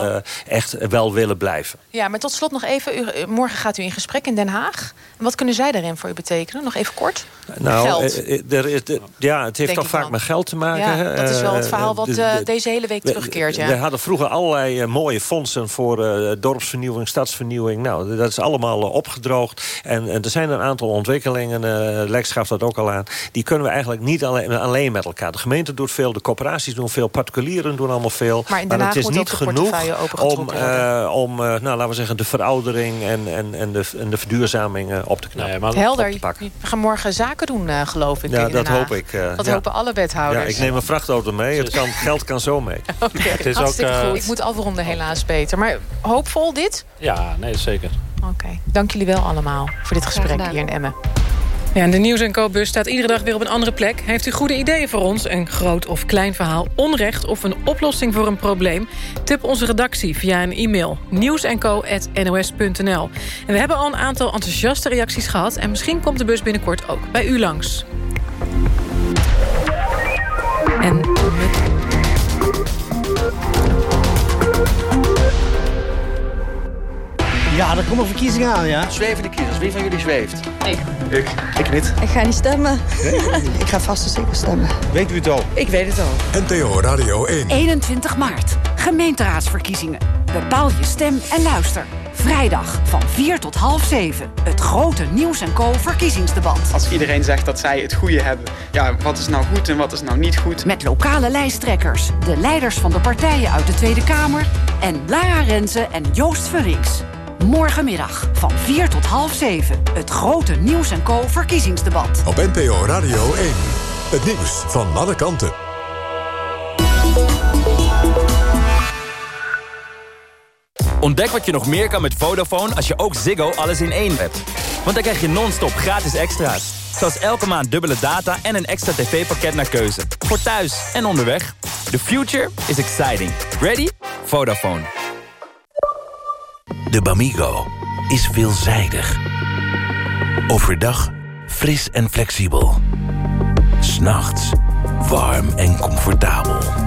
echt wel willen blijven. Ja, maar tot slot nog even. U, morgen gaat u in gesprek in Den Haag. Wat kunnen zij daarin voor u betekenen? Nog even kort. Nou, Geld. er is, de- ja, het heeft Denk toch vaak met geld te maken. Ja, dat is wel het Eh, verhaal wat de- eh, de- deze hele week we- terugkeert. Ja. We hadden vroeger allerlei eh, mooie fondsen voor eh, dorpsvernieuwing, stadsvernieuwing. Nou, dat is allemaal eh, opgedroogd. En, en er zijn een aantal ontwikkelingen, eh, Lex gaf dat ook al aan... die kunnen we eigenlijk niet alleen, alleen met elkaar. De gemeente doet veel, de corporaties doen veel, particulieren doen allemaal veel. Maar Haag het is moet niet genoeg om, eh, om eh, nou, laten we zeggen, de veroudering en, en, en, de, en de verduurzaming eh, op te knappen. Helder. op te pakken. We gaan morgen zaken doen, eh, geloof ik. Ja, dat hoop ik. eh, dat ja. hopen alle wethouders. Ja, ik neem een vrachtauto mee. Het kan, geld kan zo mee. Oké, is ook, hartstikke eh, goed. Ik moet afronden helaas, Peter. Maar hoopvol dit? Ja, nee, zeker. Oké. Dank jullie wel allemaal voor dit gesprek hier in Emmen. Ja, en de Nieuws en Co-bus staat iedere dag weer op een andere plek. Heeft u goede ideeën voor ons? Een groot of klein verhaal, onrecht of een oplossing voor een probleem? Tip onze redactie via een e-mail. nieuwsenco.nos.nl En we hebben al een aantal enthousiaste reacties gehad... en misschien komt de bus binnenkort ook bij u langs. En Ja, er komen verkiezingen aan, ja? Zwevende kiezers. Wie van jullie zweeft? Ik. Ik. Ik niet. Ik ga niet stemmen. ik ga vast en zeker stemmen. Weet u het al? Ik weet het al. NTO Radio 1. 21 maart. Gemeenteraadsverkiezingen. Bepaal je stem en luister. Vrijdag van 4 tot half 7. Het grote Nieuws en Co verkiezingsdebat. Als iedereen zegt dat zij het goede hebben, ja, wat is nou goed en wat is nou niet goed? Met lokale lijsttrekkers, de leiders van de partijen uit de Tweede Kamer... en Lara Renze en Joost Vullings. Morgenmiddag van 4 tot half 7. Het grote Nieuws en Co verkiezingsdebat. Op NPO Radio 1. Het nieuws van alle kanten. Ontdek wat je nog meer kan met Vodafone als je ook Ziggo alles in één hebt. Want dan krijg je non-stop gratis extra's. Zoals elke maand dubbele data en een extra tv-pakket naar keuze. Voor thuis en onderweg. The future is exciting. Ready? Vodafone. De Bamigo is veelzijdig. Overdag fris en flexibel. S'nachts warm en comfortabel.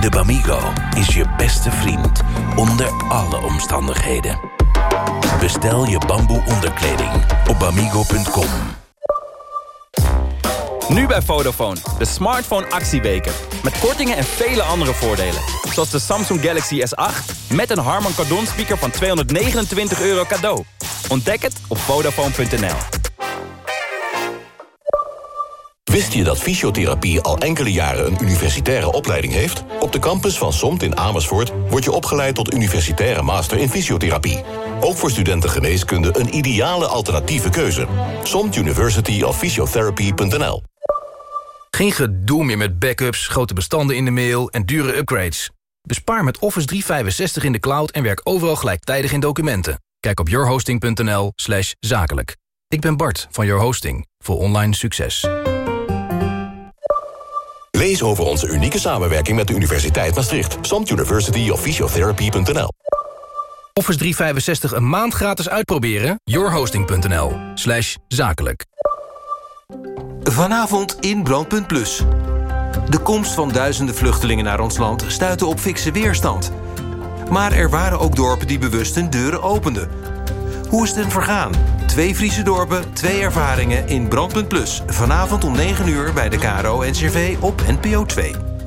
De Bamigo is je beste vriend onder alle omstandigheden. Bestel je bamboe onderkleding op bamigo.com. Nu bij Vodafone, de smartphone actieweken. Met kortingen en vele andere voordelen. Zoals de Samsung Galaxy S8 met een Harman Kardon speaker van 229 euro cadeau. Ontdek het op Vodafone.nl. Wist je dat fysiotherapie al enkele jaren een universitaire opleiding heeft? Op de campus van SOMT in Amersfoort word je opgeleid tot universitaire master in fysiotherapie. Ook voor studenten geneeskunde een ideale alternatieve keuze. SOMT University of Physiotherapy.nl Geen gedoe meer met backups, grote bestanden in de mail en dure upgrades. Bespaar met Office 365 in de cloud en werk overal gelijktijdig in documenten. Kijk op yourhosting.nl zakelijk. Ik ben Bart van Your Hosting voor online succes. Lees over onze unieke samenwerking met de Universiteit Maastricht. Samt University of Physiotherapy.nl Office 365 een maand gratis uitproberen? yourhosting.nl slash zakelijk. Vanavond in Brandpunt Plus. De komst van duizenden vluchtelingen naar ons land stuitte op fikse weerstand. Maar er waren ook dorpen die bewust hun deuren openden. Hoe is het hen vergaan? Twee Friese dorpen, twee ervaringen in Brandpunt Plus. Vanavond om 9 uur bij de KRO-NCRV op NPO 2.